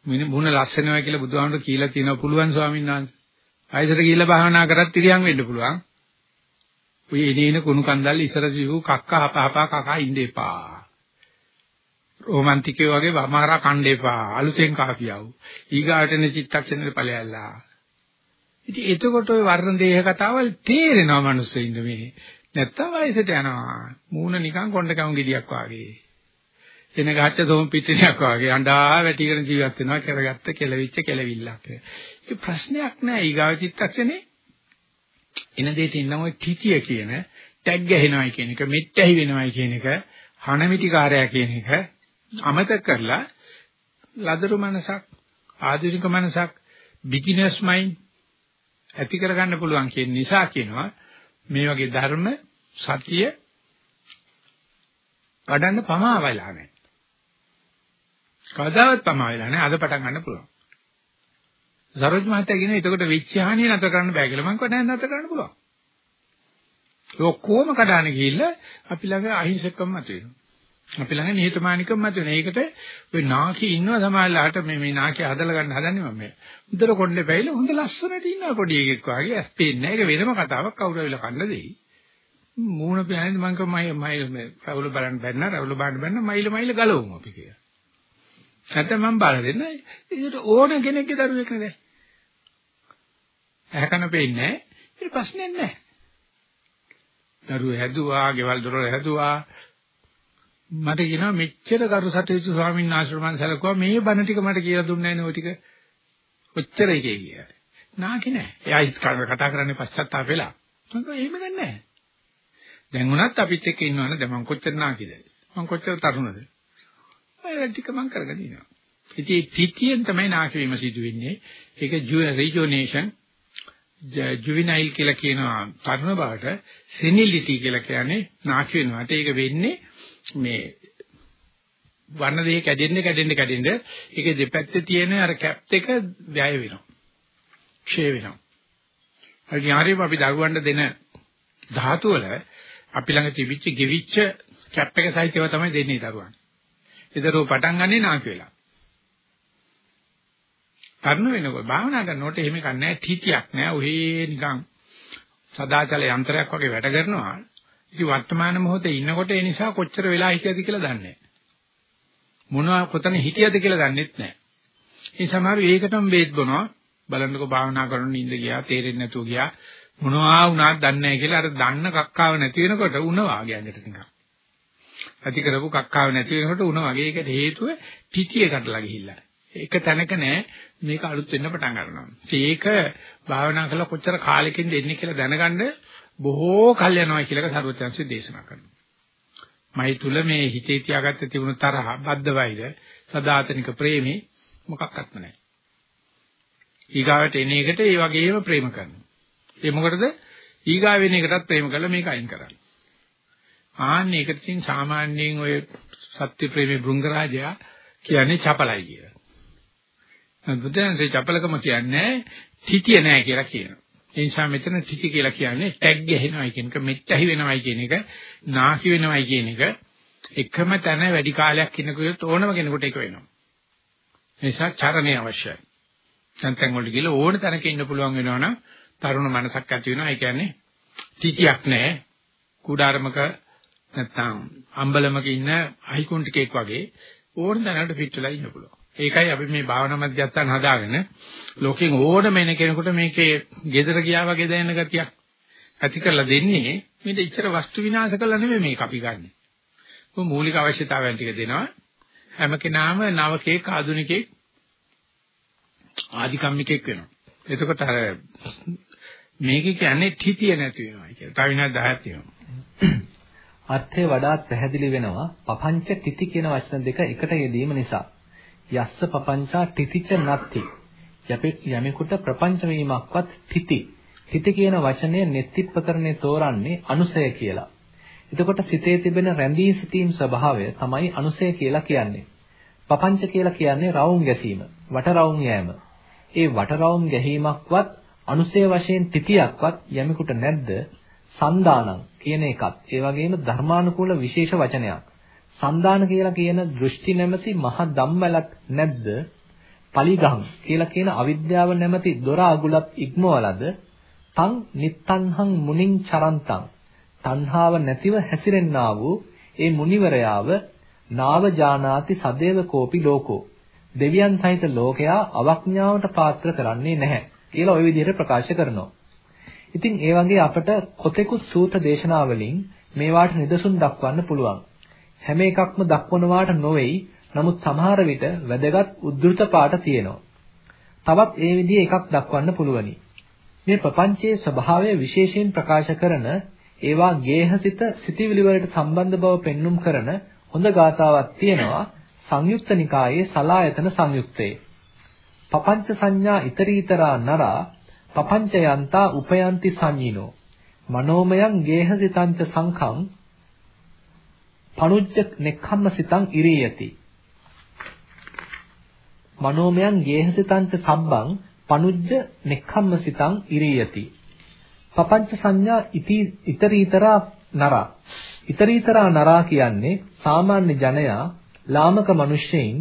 මුණ ලස්සනවා කියලා බුදුහාමුදුරු කියලා තියෙනවා පුළුවන් ස්වාමීන් වහන්සේ. ආයතට ගිහිල්ලා භාවනා කරත් තිරියන් වෙන්න පුළුවන්. ඔය එනේන කුණු කන්දල් ඉසර ජීවු කක්ක හපහපා කකා ඉන්න එපා. රොමන්ටිකයෝ වගේ වමාරා කණ්ඩ එපා. අලුතෙන් කාපියව. ඊගාටන චිත්තක්ෂණේ ඵලයල්ලා. ඉතින් එතකොට ওই වර්ණ දේහ කතාවල් තේරෙනවා මිනිස්සුන්ට මේ. නැත්තම් වයසට යනවා. මූණ නිකන් කොණ්ඩ කවුන් ගෙඩියක් වාගේ. එන ගහච්ච සෝම් පිටිනියක් වාගේ අඬා වැටිගෙන ජීවත් වෙනවා කරගත්ත කෙලවිච්ච කෙලවිල්ලක්. ඒක ප්‍රශ්නයක් නෑ ඊගාව චිත්තක්ෂණේ. එන දෙයට ඉන්නම් ඔය තිතිය කියන ටැග් ගහනවායි කියන එක, මෙත් ඇහි වෙනවායි කියන එක, හනමිටිකාරයා කියන එක අමතක කරලා ලදරු මනසක්, ආධුනික මනසක්, බිග්ිනර්ස් මයින්ඩ් ඇති කරගන්න පුළුවන් කියන නිසා කියනවා මේ වගේ ධර්ම සතිය වඩන්න පමා වෙලා නැහැ. කවදාවත් පමා වෙලා නැහැ. අද පටන් ගන්න පුළුවන්. සරෝජ් මහත්තයා කියනවා එතකොට වෙච්ච හානිය නතර කරන්න බෑ කියලා. මම කිව්වා නෑ නතර කරන්න පුළුවන්. ඒ ඔක්කොම කඩාන ගිහිල්ලා අපි ළඟ අහිංසකකම මතුවෙනවා. අපි ළඟ නිහතමානිකම මතුවෙන. ඒකට ඔය නාකි ඉන්නවා සමාජලාට මේ මේ නාකි හදලා ගන්න හදන්නේ මම මේ. උදේට කොණ්ඩේ පැයිල හොඳ ලස්සනට ඉන්නවා පොඩි එකෙක් වගේ. ඇස් පේන්නේ නැහැ. ඒක වෙනම කතාවක් කවුරු වෙලා කන්න දෙයි. මූණ පියානේ මං කව මයි මයි රවුල බලන්න බැන්න රවුල බලන්න බැන්න මයිල මයිල ගලවමු අපි කියලා. නැත්නම් මම බාර දෙන්න. ඒකට ඕන කෙනෙක්ගේ දරුවෙක් නේද? ඇහැකන පෙන්නේ නැහැ. ඒක ප්‍රශ්නේ නැහැ. දරුවෝ හැදුවා, ගෙවල් දොරවල් හැදුවා, මට කියනවා මෙච්චර කරු සතේසු ස්වාමීන් වහන්සේ මම සැලකුවා මේ බණ ටික මට කියලා දුන්නේ නැහැ නේ ඔය ටික. ඔච්චර එකේ කියලා. නාකි නෑ. එයා කතා කරන්නේ පශ්චාත්තාප වෙලා. මම කිව්වා එහෙම ගන්නෑ. දැන් උනත් අපිත් එක්ක ඉන්නවනේ දැන් මං කොච්චර නාකිද? මං කොච්චර තරුණද? ඔය ටික මං කරගෙන ඉනවා. ඉතින් තිතියෙන් තමයි නාකි වීම සිදු වෙන්නේ. ඒක රිජුනේෂන් ජුවිනයිල් කියලා කියනවා තරුණ බවට සෙනිලිටි කියලා කියන්නේ නාකි වෙනවාට ඒක වෙන්නේ මේ වර්ණ දෙක කැඩෙන්න කැඩෙන්න කැඩෙන්න ඒකේ දෙපැත්තේ තියෙන අර කැප් එක වැය වෙනවා ක්ෂය වෙනවා හරි ඥානෙම අපි දරුවන්ට දෙන ධාතු වල අපි ළඟ තිබිච්ච ගෙවිච්ච කැප් එක සහිතව තමයි දෙන්නේ දරුවන්. ඒතරෝ පටන් ගන්නේ නාකි වෙලා. තරුණ වෙනකොට භාවනා කරනකොට එහෙම කන්නේ ඨීතියක් නෑ. ඔහේ නිකන් සදාචල යන්ත්‍රයක් වගේ වැඩ කරනවා. ඉතින් වර්තමාන මොහොතේ ඉන්නකොට ඒ නිසා කොච්චර වෙලා හිටියද කියලා දන්නේ නෑ. මොනවා කොතන හිටියද කියලා දන්නෙත් නෑ. ඒ සමහර ඒකටම බේත් බොනවා. බලන්නකෝ භාවනා කරන නිින්ද ගියා, තේරෙන්නේ නැතුව ගියා. මොනවා වුණාද දන්නේ නැහැ කියලා අර දන්න කක්කාව නැති වෙනකොට උණ වාගේ ඇඟට නිකන්. ඇති කරපු කක්කාව නැති වෙනකොට උණ වගේ ඒකට හේතුව පිටිය කඩලා ගිහිල්ලා. ඒක තැනක නෑ මේක අලුත් වෙන්න පටන් ගන්නවා. ඒක භාවනා කළා කොච්චර කාලෙකින්ද එන්නේ කියලා දැනගන්න බොහෝ කල් යනවා කියලා සරුවචන්සි දේශනා කරනවා. මයි තුල මේ හිතේ තියාගත්ත තිබුණු තරහ, බද්ධ වෛර, සදාතනික ප්‍රේමේ මොකක්වත්ම නැහැ. ඊගාවට එන එකට ඒ වගේම ප්‍රේම කරනවා. ඒ මොකටද? ඊගා වෙන එකටත් ප්‍රේම කළා මේක අයින් කරන්න. ආන්නේ ඒකට තින් සාමාන්‍යයෙන් ඔය සත්‍ය ප්‍රේමී බෘංගරාජයා කියන්නේ චපලයි කියලා. බුදුන්සේ චපලකම කියන්නේ තිතිය නෑ කියලා කියනවා. ඒ නිසා මෙතන තිති කියලා කියන්නේ ටැග් ගහනවයි කියන එක, මෙත්තහි වෙනවයි කියන එක, නාකි වෙනවයි කියන එක එකම තැන වැඩි කාලයක් ඉන්නකොට ඕනම කෙනෙකුට ඒක වෙනවා. ඒ නිසා චරණය අවශ්‍යයි. සංතෙන් වලට ගිහලා ඕන තැනක ඉන්න පුළුවන් වෙනවනම් තරුණ මනසක් ඇති වෙනවා. ඒ කියන්නේ තිතියක් නැහැ. කුඩාරමක නැත්තම් අම්බලමක ඉන්න අහිකුන්ටිකෙක් වගේ ඕන තැනකට ෆිට වෙලා ඉන්න පුළුවන්. ඒකයි අපි මේ භාවනා මධ්‍යස්ථාන හදාගෙන ලෝකෙන් ඕනම එන කෙනෙකුට මේකේ gedara ගියා වගේ දැනෙන ගතියක් ඇති කරලා දෙන්නේ මේක ඉච්චර වස්තු විනාශ කළා නෙමෙයි මේක අපි ගන්නෙ. මූලික අවශ්‍යතාවයන් ටික දෙනවා. හැම කෙනාම නවකෙක් ආධුනිකෙක් ආධිකම්මිකෙක් වෙනවා. එතකොට අර මේක කියන්නේ තිතිය නැති වෙනවා කියලා. තව විනාඩි 10ක් තියෙනවා. අර්ථය වඩාත් පැහැදිලි වෙනවා. පපංච තිති කියන වචන දෙක එකට යෙදීම නිසා. යස්ස පපංචා තිතිච නත්ති. යමෙකුට ප්‍රපංච වීමක්වත් තිති. තිති කියන වචනය nettippකරණේ තෝරන්නේ අනුසය කියලා. එතකොට සිතේ තිබෙන රැඳී සිටීම් ස්වභාවය තමයි අනුසය කියලා කියන්නේ. පපංච කියලා කියන්නේ රවුම් ගැසීම, වට රවුම් යෑම. ඒ වට රවුම් ගැහිමක්වත් අනුසය වශයෙන් තිතියක්වත් යමෙකුට නැද්ද? සන්දානං කියන එකත් ඒ වගේම ධර්මානුකූල විශේෂ වචනයක්. සන්දාන කියලා කියන දෘෂ්ටි නැමැති මහ ධම්මලක් නැද්ද? පලිගහම් කියලා කියන අවිද්‍යාව නැමැති දොර අගුලත් ඉක්මවලද? තං නිත්තංහං මුනිං චරන්තං තණ්හාව නැතිව හැසිරෙන්නා වූ ඒ මුනිවරයාව නාව ජානාති සදේව කෝපි ලෝකෝ දෙවියන් සහිත ලෝකයා අවඥාවට පාත්‍ර කරන්නේ නැහැ කියලා ওই විදිහට ප්‍රකාශ කරනවා. ඉතින් ඒ වගේ අපට කොතෙකුත් සූත්‍ර දේශනාවලින් මේවාට නිදසුන් දක්වන්න පුළුවන්. හැම එකක්ම දක්වනවාට නොවේයි. නමුත් සමහර විට වැදගත් උද්දෘත පාඩ තියෙනවා. තවත් ඒ විදිහේ එකක් දක්වන්න පුළුවනි. මේ ප්‍රපංචයේ ස්වභාවය විශේෂයෙන් ප්‍රකාශ කරන ඒවා ගේහසිත සිතිවිලි වලට සම්බන්ධ බව පෙන්눔 කරන හොඳ ගාතාවක් තියෙනවා සංයුක්ත නිකායේ සලායතන සංයුක්තයේ පපංච සංඥා ඉතරීතරා නරා පපංච යන්තා උපයන්ති සංයිනෝ මනෝමයං ගේහසිතංච සංඛං පනුජ්ජ නෙක්ඛම්ම සිතං ඉරියති. මනෝමයං ගේහසිතංච සබ්බං පනුජ්ජ නෙක්ඛම්ම සිතං ඉරියති. පපංච සංඥා ඉති ඉතරීතරා නරා. ඉතරීතරා නරා කියන්නේ සාමාන්‍ය ජනයා ලාමක මිනිසෙයින්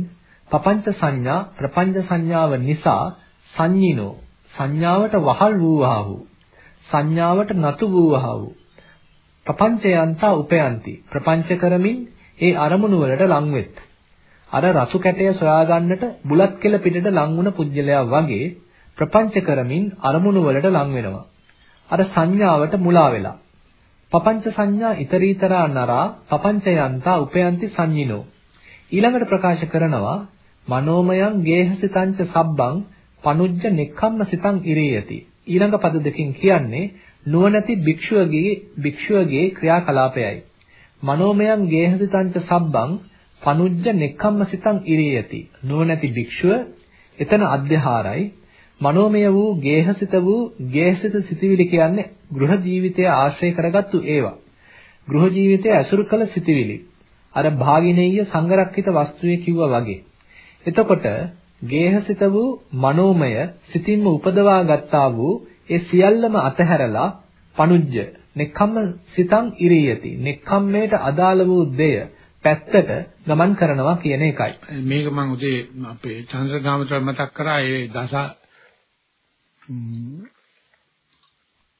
පపంచ සංඥා ප්‍රපංච සංඥාව නිසා සංඤිනෝ. සංඥාවට වහල් වූවා වූ සංඥාවට නතු වූවා වූ ප්‍රපංචයන්තා උපයන්ති. ප්‍රපංච කරමින් ඒ අරමුණු වලට ලංවෙත් අර රතු කැටය සොයා ගන්නට බුලත් කෙල පිටට ලං වුණ පුජ්‍යලයා වගේ ප්‍රපංච කරමින් අරමුණු වලට ලං වෙනවා. අර සංඥාවට මුලා වෙලා. පపంచ සංඥා ඉතරීතරා නරා පపంచයන්තා උපයන්ති සංඤිනෝ. ඊළඟට ප්‍රකාශ කරනවා මනෝමයං ගේහසිතංච සබ්බං පනුජ්ජ නෙක්ඛම්ම සිතං ඉරේයති ඊළඟ පද දෙකෙන් කියන්නේ නුවණැති භික්ෂුවගේ භික්ෂුවගේ ක්‍රියාකලාපයයි. මනෝමයං ගේහසිතංච සබ්බං පනුජ්ජ නෙක්ඛම්මසිතං ඉරියති. නුවණැති භික්ෂුව එතන අධ්‍යහාරයි. මනෝමය වූ ගේහසිත වූ ගේහසිත සිටිවිලි කියන්නේ ගෘහ ජීවිතය ආශ්‍රය කරගත්තු ඒවා. ගෘහ ජීවිතය ඇසුරු කළ සිටිවිලි. අර භාගිනේය සංගරක්කිත වස්තුවේ කිව්වා වගේ. එතකොට ගේහසිත වූ මනෝමය සිතින්ම උපදවා ගත්තා වූ ඒ සියල්ලම අතහැරලා පනුජ්ජ නෙක්ඛම්ම සිතං ඉරියති. නෙක්ඛම්මයට අදාළ වූ දෙය පැත්තට ගමන් කරනවා කියන එකයි. මේක මම උදේ අපේ චන්ද්‍රගාමතර මතක් කරා ඒ දස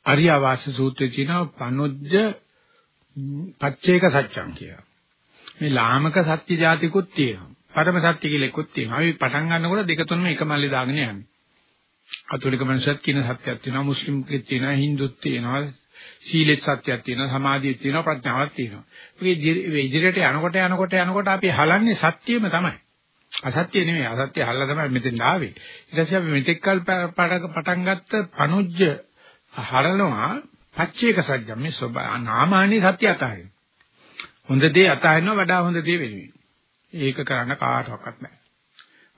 අරියවාස සූත්‍රයේ තියෙනවා පනුජ්ජ පච්චේක සත්‍යං කියලා. මේ ලාමක සත්‍ය જાතිකුත් තියෙනවා. පරම සත්‍ය කියලා එකකුත් තියෙනවා. අපි පටන් ගන්නකොට දෙක තුනම එක මල්ලේ දාගෙන යන්නේ. කතෝලික මනසත් කියන සත්‍යයක් තියෙනවා, මුස්ලිම් කෙත් තියෙනවා, හින්දුත් තියෙනවා, සීලෙත් සත්‍යයක් තියෙනවා, සමාධියත් තියෙනවා, ප්‍රඥාවක් තියෙනවා. මේ ඉදිරියට යනකොට යනකොට යනකොට අපි හලන්නේ සත්‍යෙම තමයි. අසත්‍ය නෙමෙයි අසත්‍ය අහලා තමයි මෙතෙන් ආවේ. ඊට පස්සේ අපි මෙතෙක් කල් පටන් ගත්ත පනුජ්ජ හරනවා පච්චේක සත්‍යම් මේ ස්වභාව නාමානි සත්‍ය අතහරින. හොඳ දේ අතහරිනවා වඩා හොඳ දේ වෙනුවෙන්. ඒක කරන්න කාටවත් බෑ.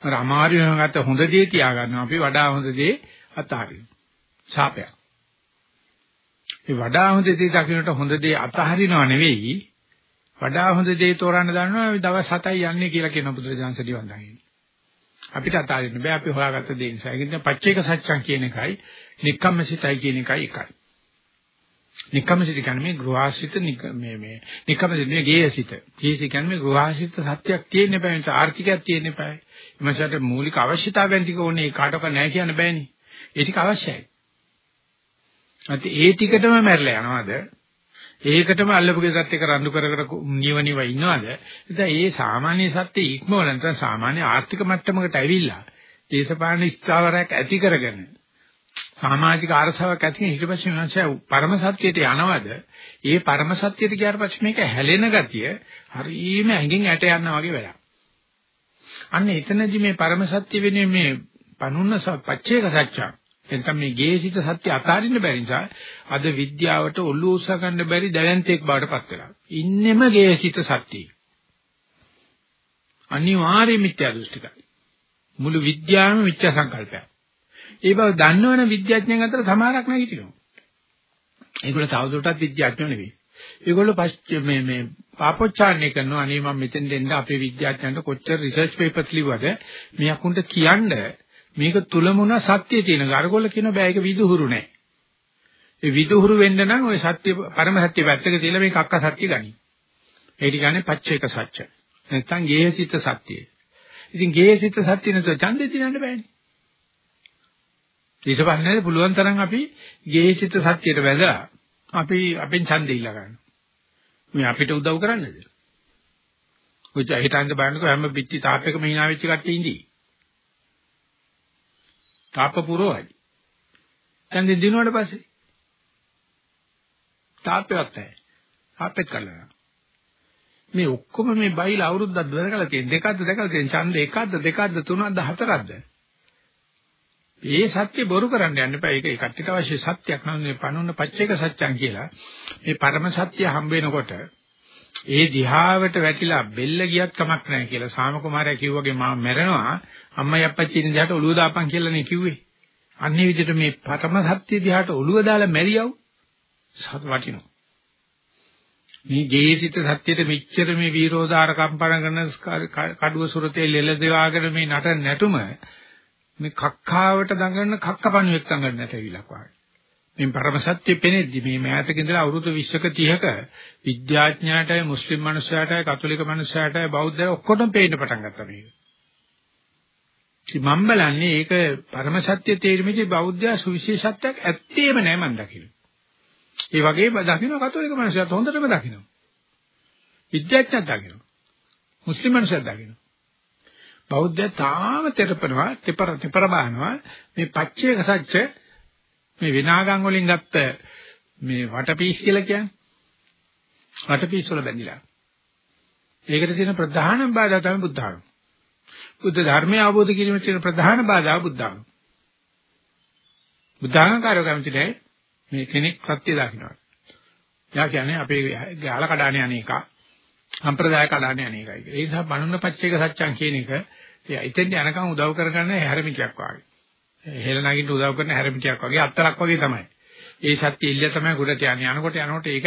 අර අමාරුවෙන් ගත්ත හොඳ දේ තියාගන්නවා අපි වඩා හොඳ දේ අතහරින. ඡාපයක්. ඒ වඩා හොඳ දේ දකින්නට හොඳ දේ අතහරිනව නෙවෙයි වඩා හොඳ දේ තෝරන්න දන්නවා දවස් 7යි යන්නේ කියලා කියන බුදුරජාන්ස දිවන් දකින්න. අපිට අතාරින්න බෑ අපි හොයාගත්ත දේ නිසා. ඒකෙන් පච්චේක සත්‍යං කියන එකයි, නික්කම්මසිතයි කියන එකයි එකයි. නික්කම්මසිත කියන්නේ මේ ගෘහාසිත මේ මේ නික්කම්මසිත නෙවෙයි ගේයසිත. ගේයසිත කියන්නේ මේ ගෘහාසිත සත්‍යයක් තියෙන්න බෑ. ඒක ආර්ථිකයක් තියෙන්න බෑ. එමසට මූලික අවශ්‍යතාවයන් ටික ඕනේ කාටවත් නැහැ කියන්න බෑනේ. ඒ ටික අවශ්‍යයි. අත ඒ ටිකටම මැරලා යනවාද? ඒකටම අල්ලපු ගෙදරත් එක රණ්ඩු කර කර නිවනිව ඉන්නවද? ඉතින් ඒ සාමාන්‍ය සත්‍ය ඉක්මවල නැත්නම් සාමාන්‍ය ආර්ථික මට්ටමකට ඇවිල්ලා දේශපාලන ස්ථාවරයක් ඇති කරගෙන සමාජික අරසාවක් ඇති ඊට පස්සේ මනස පරම සත්‍යයට යනවද? ඒ පරම සත්‍යයට ගියාට පස්සේ මේක හැලෙන ගතිය හරීම ඇඟෙන් ඇට යනවා වගේ වැඩක්. අන්න එතනදි මේ පරම සත්‍ය වෙන්නේ මේ පනුන්න පච්චේක සත්‍යයක්. එතන මේ ගේසිත සත්‍ය අතාරින්න බැරි නිසා අද විද්‍යාවට ඔළුව උස්ස ගන්න බැරි දැවැන්තෙක් බවට පත් වෙලා. ඉන්නෙම ගේසිත සත්‍යයි. අනිවාර්ය මිත්‍යා දෘෂ්ටිකයි. මුළු විද්‍යාවම මිත්‍යා සංකල්පයක්. ඒ බව දන්නවන විද්‍යාඥයන් අතර සමහරක් නැගිටිනවා. ඒගොල්ලෝ තවදුරටත් විද්‍යාඥයෝ නෙවෙයි. ඒගොල්ලෝ මේ මේ පාපොච්චාරණය කරනවා අනේ මම මෙතෙන් දෙන්න අපේ විද්‍යාඥයන්ට කොච්චර රිසර්ච් පේපර්ස් ලිව්වද මෙයක්ුන්ට කියන්නේ මේක තුලමුණ සත්‍ය තියෙන. අරගොල්ල කියන බෑ ඒක විදුහුරු නෑ. ඒ විදුහුරු වෙන්න නම් ওই සත්‍ය පරම සත්‍ය පැත්තක තියලා මේක අක්ක සත්‍ය ගනි. ඒ කියන්නේ පච්චේක සත්‍ය. නැත්තම් ගේහසිත සත්‍යය. ඉතින් ගේහසිත සත්‍ය නැතුව ඡන්දේ දිනන්න බෑනේ. ඊටපස්සේ පුළුවන් තරම් අපි ගේහසිත සත්‍යයට වැදලා අපි අපෙන් ඡන්දේ ඉල්ල ගන්නවා. මේ අපිට උදව් කරන්නද? ඔය හිතන්න බලන්නකෝ හැම පිටි තාපයකම hina වෙච්ච කට්ටිය ඉඳී. තාප පුරවයි. දැන් දිනුවට පස්සේ තාප්පයක් නැහැ. තාප්පෙත් කළා. මේ ඔක්කොම මේ බයිල අවුරුද්දක් දැකලා තියෙන දෙකක්ද දැකලා තියෙන ඡන්ද එකක්ද දෙකක්ද තුනක්ද හතරක්ද ඒ සත්‍ය බොරු කරන්න යන්න එපා. ඒක කට්ටිට අවශ්‍ය සත්‍යයක් නම් මේ පණුන්න පච්චේක සත්‍යං කියලා. මේ පරම සත්‍ය හම්බ වෙනකොට ඒ දිහාවට වැටිලා බෙල්ල ගියත් කමක් නැහැ කියලා සාම කුමාරයා කිව්වගේ මම මැරෙනවා අම්මයි අප්පච්චි ඉන්න දිහාට ඔළුව දාපන් කියලානේ කිව්වේ. අන්නේ විදිහට මේ පරම සත්‍ය දිහාට ඔළුව දාලා මැරියව සත් වටිනවා. මේ ජීවිත සත්‍යයට මෙච්චර මේ විරෝධාර කම්පන කරන කඩුව සුරතේ ලෙල දෙවාගෙන මේ නට නැටුම මේ කක්කාවට දඟලන කක්කපණුවෙක් දඟලන නැටවිලක් වගේ. මේ පරම සත්‍ය පෙනෙද්දි මේ මෑතක ඉඳලා අවුරුදු 20ක 30ක විද්‍යාඥයාටයි මුස්ලිම් මනුස්සයාටයි කතෝලික මනුස්සයාටයි බෞද්ධය ඔක්කොටම පේන්න පටන් ගත්තා මේක. ඉතින් මම බලන්නේ ඒක පරම සත්‍ය තේරීමේදී බෞද්ධයා සුවිශේෂත්වයක් ඇත්තේම නෑ මම දකින්නේ. ඒ වගේම දකින්න කතෝලික මනුස්සයත් හොඳටම දකින්න. විද්‍යාඥයත් දකින්න. මුස්ලිම් මනුස්සයත් දකින්න. බෞද්ධය තාම තෙරපනවා, තෙපර තෙපර බහනවා මේ පච්චේක සත්‍ය මේ විනාගම් වලින් ගත්ත මේ වටපීස් කියලා කියන්නේ. වටපීස් වල බැඳිලා. ඒකට තියෙන ප්‍රධානම බාධා තමයි බුද්ධ ධර්ම. බුද්ධ ධර්මය අවබෝධ කිරීමේ තියෙන ප්‍රධාන බාධා බුද්ධ ධර්ම. බුද්ධාංගකාරයෝ කැමති නැහැ මේ කෙනෙක් සත්‍ය දකින්නවා. යා කියන්නේ අපේ ගාල කඩානේ අනේක සම්ප්‍රදාය කඩානේ අනේකයි. ඒ නිසා බණුන්න පච්චේක සත්‍යං කියන එක එතෙන්ට යනකම් උදව් කරගන්න හැරමිටියක් වගේ. හෙල නගින්න උදව් කරන හැරමිටියක් වගේ අත්තරක් වගේ තමයි. ඒ සත්‍ය ඉල්ල තමයි ගොඩ තියන්නේ. යනකොට යනකොට ඒක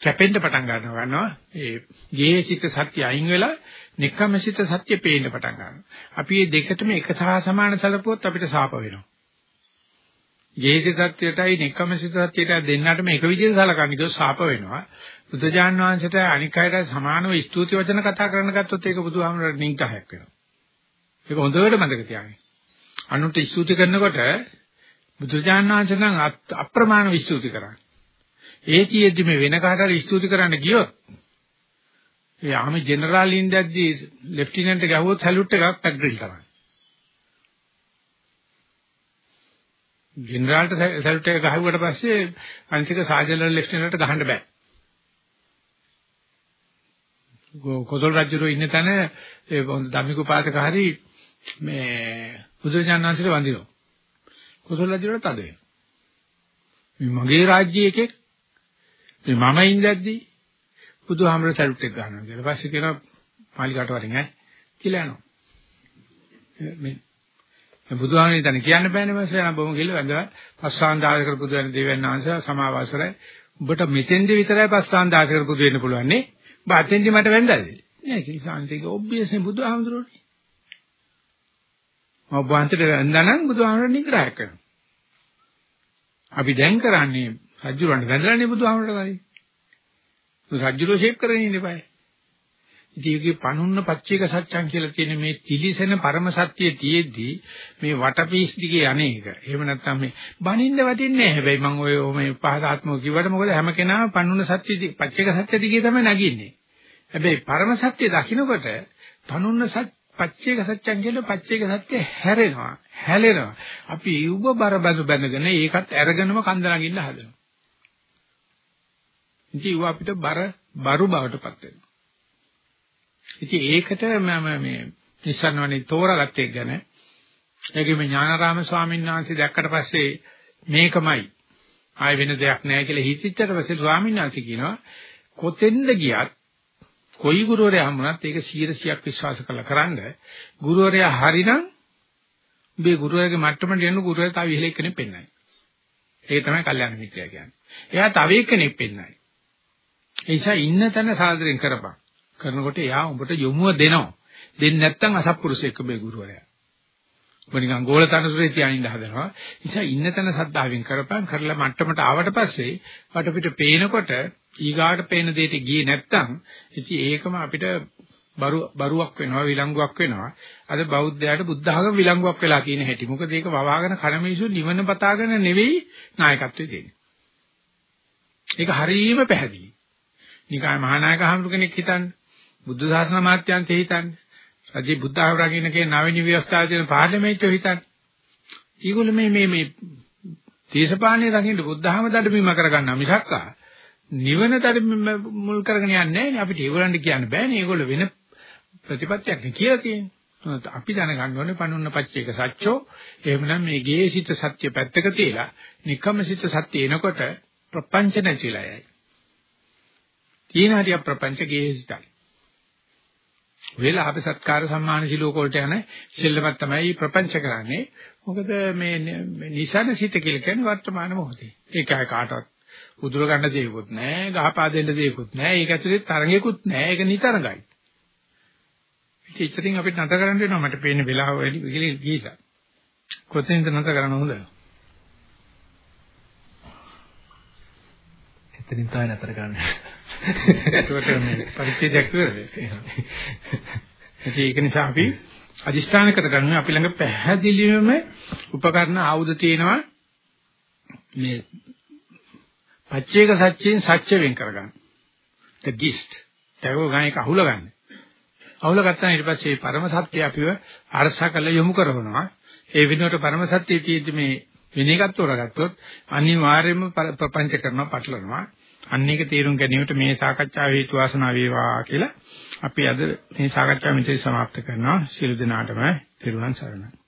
කැපෙන්න පටන් ගන්නවා. ගන්නවා. ඒ ගේහසිත සත්‍ය අයින් වෙලා නික්කමසිත සත්‍ය පේන්න පටන් ගන්නවා. අපි මේ දෙකටම එක සහ සමාන සැලකුවොත් අපිට සාප වෙනවා. ගේහසිත සත්‍යයටයි නික්කමසිත සත්‍යයටයි දෙන්නටම එක විදිහට සලකන්නේ ඒක සාප වෙනවා. බුදුජාන් වහන්සේට අනික් අයට සමානව ස්තුති වචන කතා කරන්න ගත්තොත් ඒක බුදුහාමරට නිග්‍රහයක් වෙනවා. ඒක හොඳට මතක තියාගන්න. අනුන්ට ස්තුති කරනකොට බුදුජාණන් වහන්සේ නම් අප්‍රමාණ විස්තුති කරන්නේ. ඒ කියෙද්දි මේ වෙන කාට හරි ස්තුති කරන්න ගියොත් ඒ ආමි ජෙනරාල් ඉන්දද්දී ලෙෆ්ටිනන්ට් ගහුවොත් සැලුට් එකක් පැග්ග්‍රිල් කරන්නේ. ජෙනරාල්ට සැලුට් එක ගහුවට පස්සේ අනිතික සාජනරල් ලෙෆ්ටිනන්ට් ගහන්න බෑ. කොසල් රජුරෝ ඉන්න තැන ඒ ධම්මිකෝපාසක හරි මේ බුදුරජාණන් වහන්සේට වඳිනවා. කොසල් රජුට තද වෙනවා. මේ මගේ රාජ්‍යයේ එකෙක් මේ මම ඉඳද්දි බුදුහාමර සල්ට් එක ගන්නවා කියලා. පස්සේ කියනවා මාලිකාට වරින් ඈ කියලා යනවා. මේ බුදුහාමරේ දැන් කියන්න බෑනේ මම සයන බොම කියලා වැඳලා පස්සාන්දාස කරපු දෙන දෙවියන් වහන්සේ සමාවාසරයි. උඹට මෙතෙන්ද විතරයි පස්සාන්දාස කරපු දෙන්න පුළුවන් නේ. ඔබ අතෙන්දි මට වැඳලාද? නෑ කිසාන්තික ඔබ්වියස්ලි බුදුහාමරෝනේ. ඔබ වහන්සේට වැඳනනම් බුදුහාමර නිග්‍රහ කරනවා. අපි දැන් කරන්නේ රජුරන්ට වැඳලානේ බුදුහාමරට කරන්නේ. රජුරෝ ෂේප් කරගෙන ඉන්න eBay. ඉතින් පණුන්න පච්චේක සත්‍යං කියලා තියෙන මේ තිලිසෙන පරම සත්‍යය තියේදී මේ වටපීස් දිගේ අනේක. එහෙම නැත්නම් මේ බනින්න වටින්නේ නැහැ. හැබැයි මම ඔය මේ පහදාත්මක කිව්වට මොකද හැම කෙනාම පණුන්න සත්‍ය පච්චේක සත්‍ය දිගේ තමයි නගින්නේ. හැබැයි පරම සත්‍ය දකින්නකොට පණුන්න සත්‍ය පච්චේක සත්‍යං කියන පච්චේක සත්‍ය හැරෙනවා හැලෙනවා අපි උඹ බර බඳු බැඳගෙන ඒකත් අරගෙනම කන්ද නගින්න හදනවා ඉතින් ඌ අපිට බර බරු බවටපත් වෙනවා ඉතින් ඒකට මම මේ නිස්සන්වනේ තෝරාගත්තේ ගැන ඒකේ මේ ඥානාරාම ස්වාමීන් වහන්සේ දැක්කට පස්සේ මේකමයි ආය වෙන දෙයක් නැහැ කියලා හිතිච්චට පස්සේ ස්වාමීන් වහන්සේ කියනවා කොතෙන්ද ගියත් කොයි ගුරුවරයා හම්බුණත් ඒක 100ක් විශ්වාස කරලා කරන්න ගුරුවරයා හරිනම් මේ ගුරුවරයාගේ මට්ටමට යන ගුරුවරයා තව ඉහළ කෙනෙක් පෙන්නයි. ඒක තමයි කල්යාණ මිත්‍යා කියන්නේ. එයා තව එක්කෙනෙක් පෙන්නයි. ඒ නිසා ඉන්න තැන සාදරයෙන් කරපන්. කරනකොට එයා උඹට යොමුව දෙනවා. දෙන්නේ නැත්නම් අසත්පුරුෂයෙක් මේ ගුරුවරයා. ඔබ නිකන් ගෝල තනසුරේ තියානින්න හදනවා. නිසා ඉන්න තැන සද්ධාවෙන් කරපන් කරලා මට්ටමට ආවට පස්සේ වටපිට පේනකොට ඊගාට පේන දෙයට ගියේ නැත්තම් ඉතින් ඒකම අපිට බරු බරුවක් වෙනවා විලංගුවක් වෙනවා. අද බෞද්ධයාට බුද්ධ ආගම විලංගුවක් වෙලා තියෙන හැටි. මොකද ඒක වවාගෙන කන මිනිසු නිවන පතාගෙන නෙවෙයි නායකත්වයේ දෙන්නේ. ඒක හරීම පැහැදිලි. නිකාය මහානායක හඳු කෙනෙක් හිතන්නේ බුද්ධ ශාසන මාත්‍යන්තේ හිතන්නේ. රජේ බුද්ධ ආගම රකින්න කියන නවීන ව්‍යවස්ථාවේ තියෙන පාර්ලිමේන්තුව හිතන්නේ. ඊගොල්ලෝ මේ මේ මේ දේශපාලනේ රකින්න බුද්ධ ආගම දඩමීම කරගන්නා මිසක්කා නිවනතර මුල් කරගෙන යන්නේ නැහැ අපිට ඒගොල්ලන්ට කියන්න බෑනේ ඒගොල්ලෝ වෙන ප්‍රතිපත්තියක් කියලා තියෙන්නේ. අපි දැනගන්න ඕනේ පණුන්න පච්චේක සත්‍යෝ එහෙමනම් මේ ගේසිත සත්‍ය පැත්තක තියලා නිකම්සිත සත්‍ය එනකොට ප්‍රපංච නැතිලා යයි. තීන හරිය ප්‍රපංච ගේසිතයි. වෙලාප සත්කාර සම්මාන සිලෝක වලට යන සෙල්ලමක් තමයි ප්‍රපංච කරන්නේ. මොකද මේ නිසන සිත කියලා කියන්නේ වර්තමාන මොහොතේ. ඒකයි කාටවත් උදුර ගන්න දෙයක්වත් නැහැ, ගහපා දෙන්න දෙයක්වත් නැහැ. ඒක ඇතුලේ තරංගයක්වත් නැහැ. ඒක නිතරගයි. ඉතින් අපිට නතර කරන්න වෙනවා මට පේන වෙලාව වැඩි කියලා ගිහිසා. කොතෙන්ද නතර කරන්න හොඳ? එතනින් තමයි නතර කරන්න. ඒකට මේ පරිච්ඡේදයක් වෙන්නේ. ඒක නිසා අපි අදිෂ්ඨාන කරගන්න අපි ළඟ පැහැදිලිවම උපකරණ ආයුධ තියෙනවා මේ පච්චේක සත්‍යයෙන් සත්‍ය වෙන් කරගන්න. the gist. ඒක ගායක අහුල ගන්න. අහුල ගත්තා ඊට පස්සේ පරම සත්‍ය අපිව අරසා කරලා යොමු කරනවා. ඒ වෙනුවට පරම සත්‍යයේ තියෙද්දි මේ වෙන එකක් තෝරගත්තොත් අනිවාර්යයෙන්ම ප්‍රපංච කරනවා පටලනවා. අන්න ඒක තේරුම් ගැනීමට මේ සාකච්ඡාව හේතු වාසනා වේවා කියලා අපි අද මේ සාකච්ඡාව මෙතන සමාප්ත කරනවා. සියලු දෙනාටම තෙරුවන් සරණයි.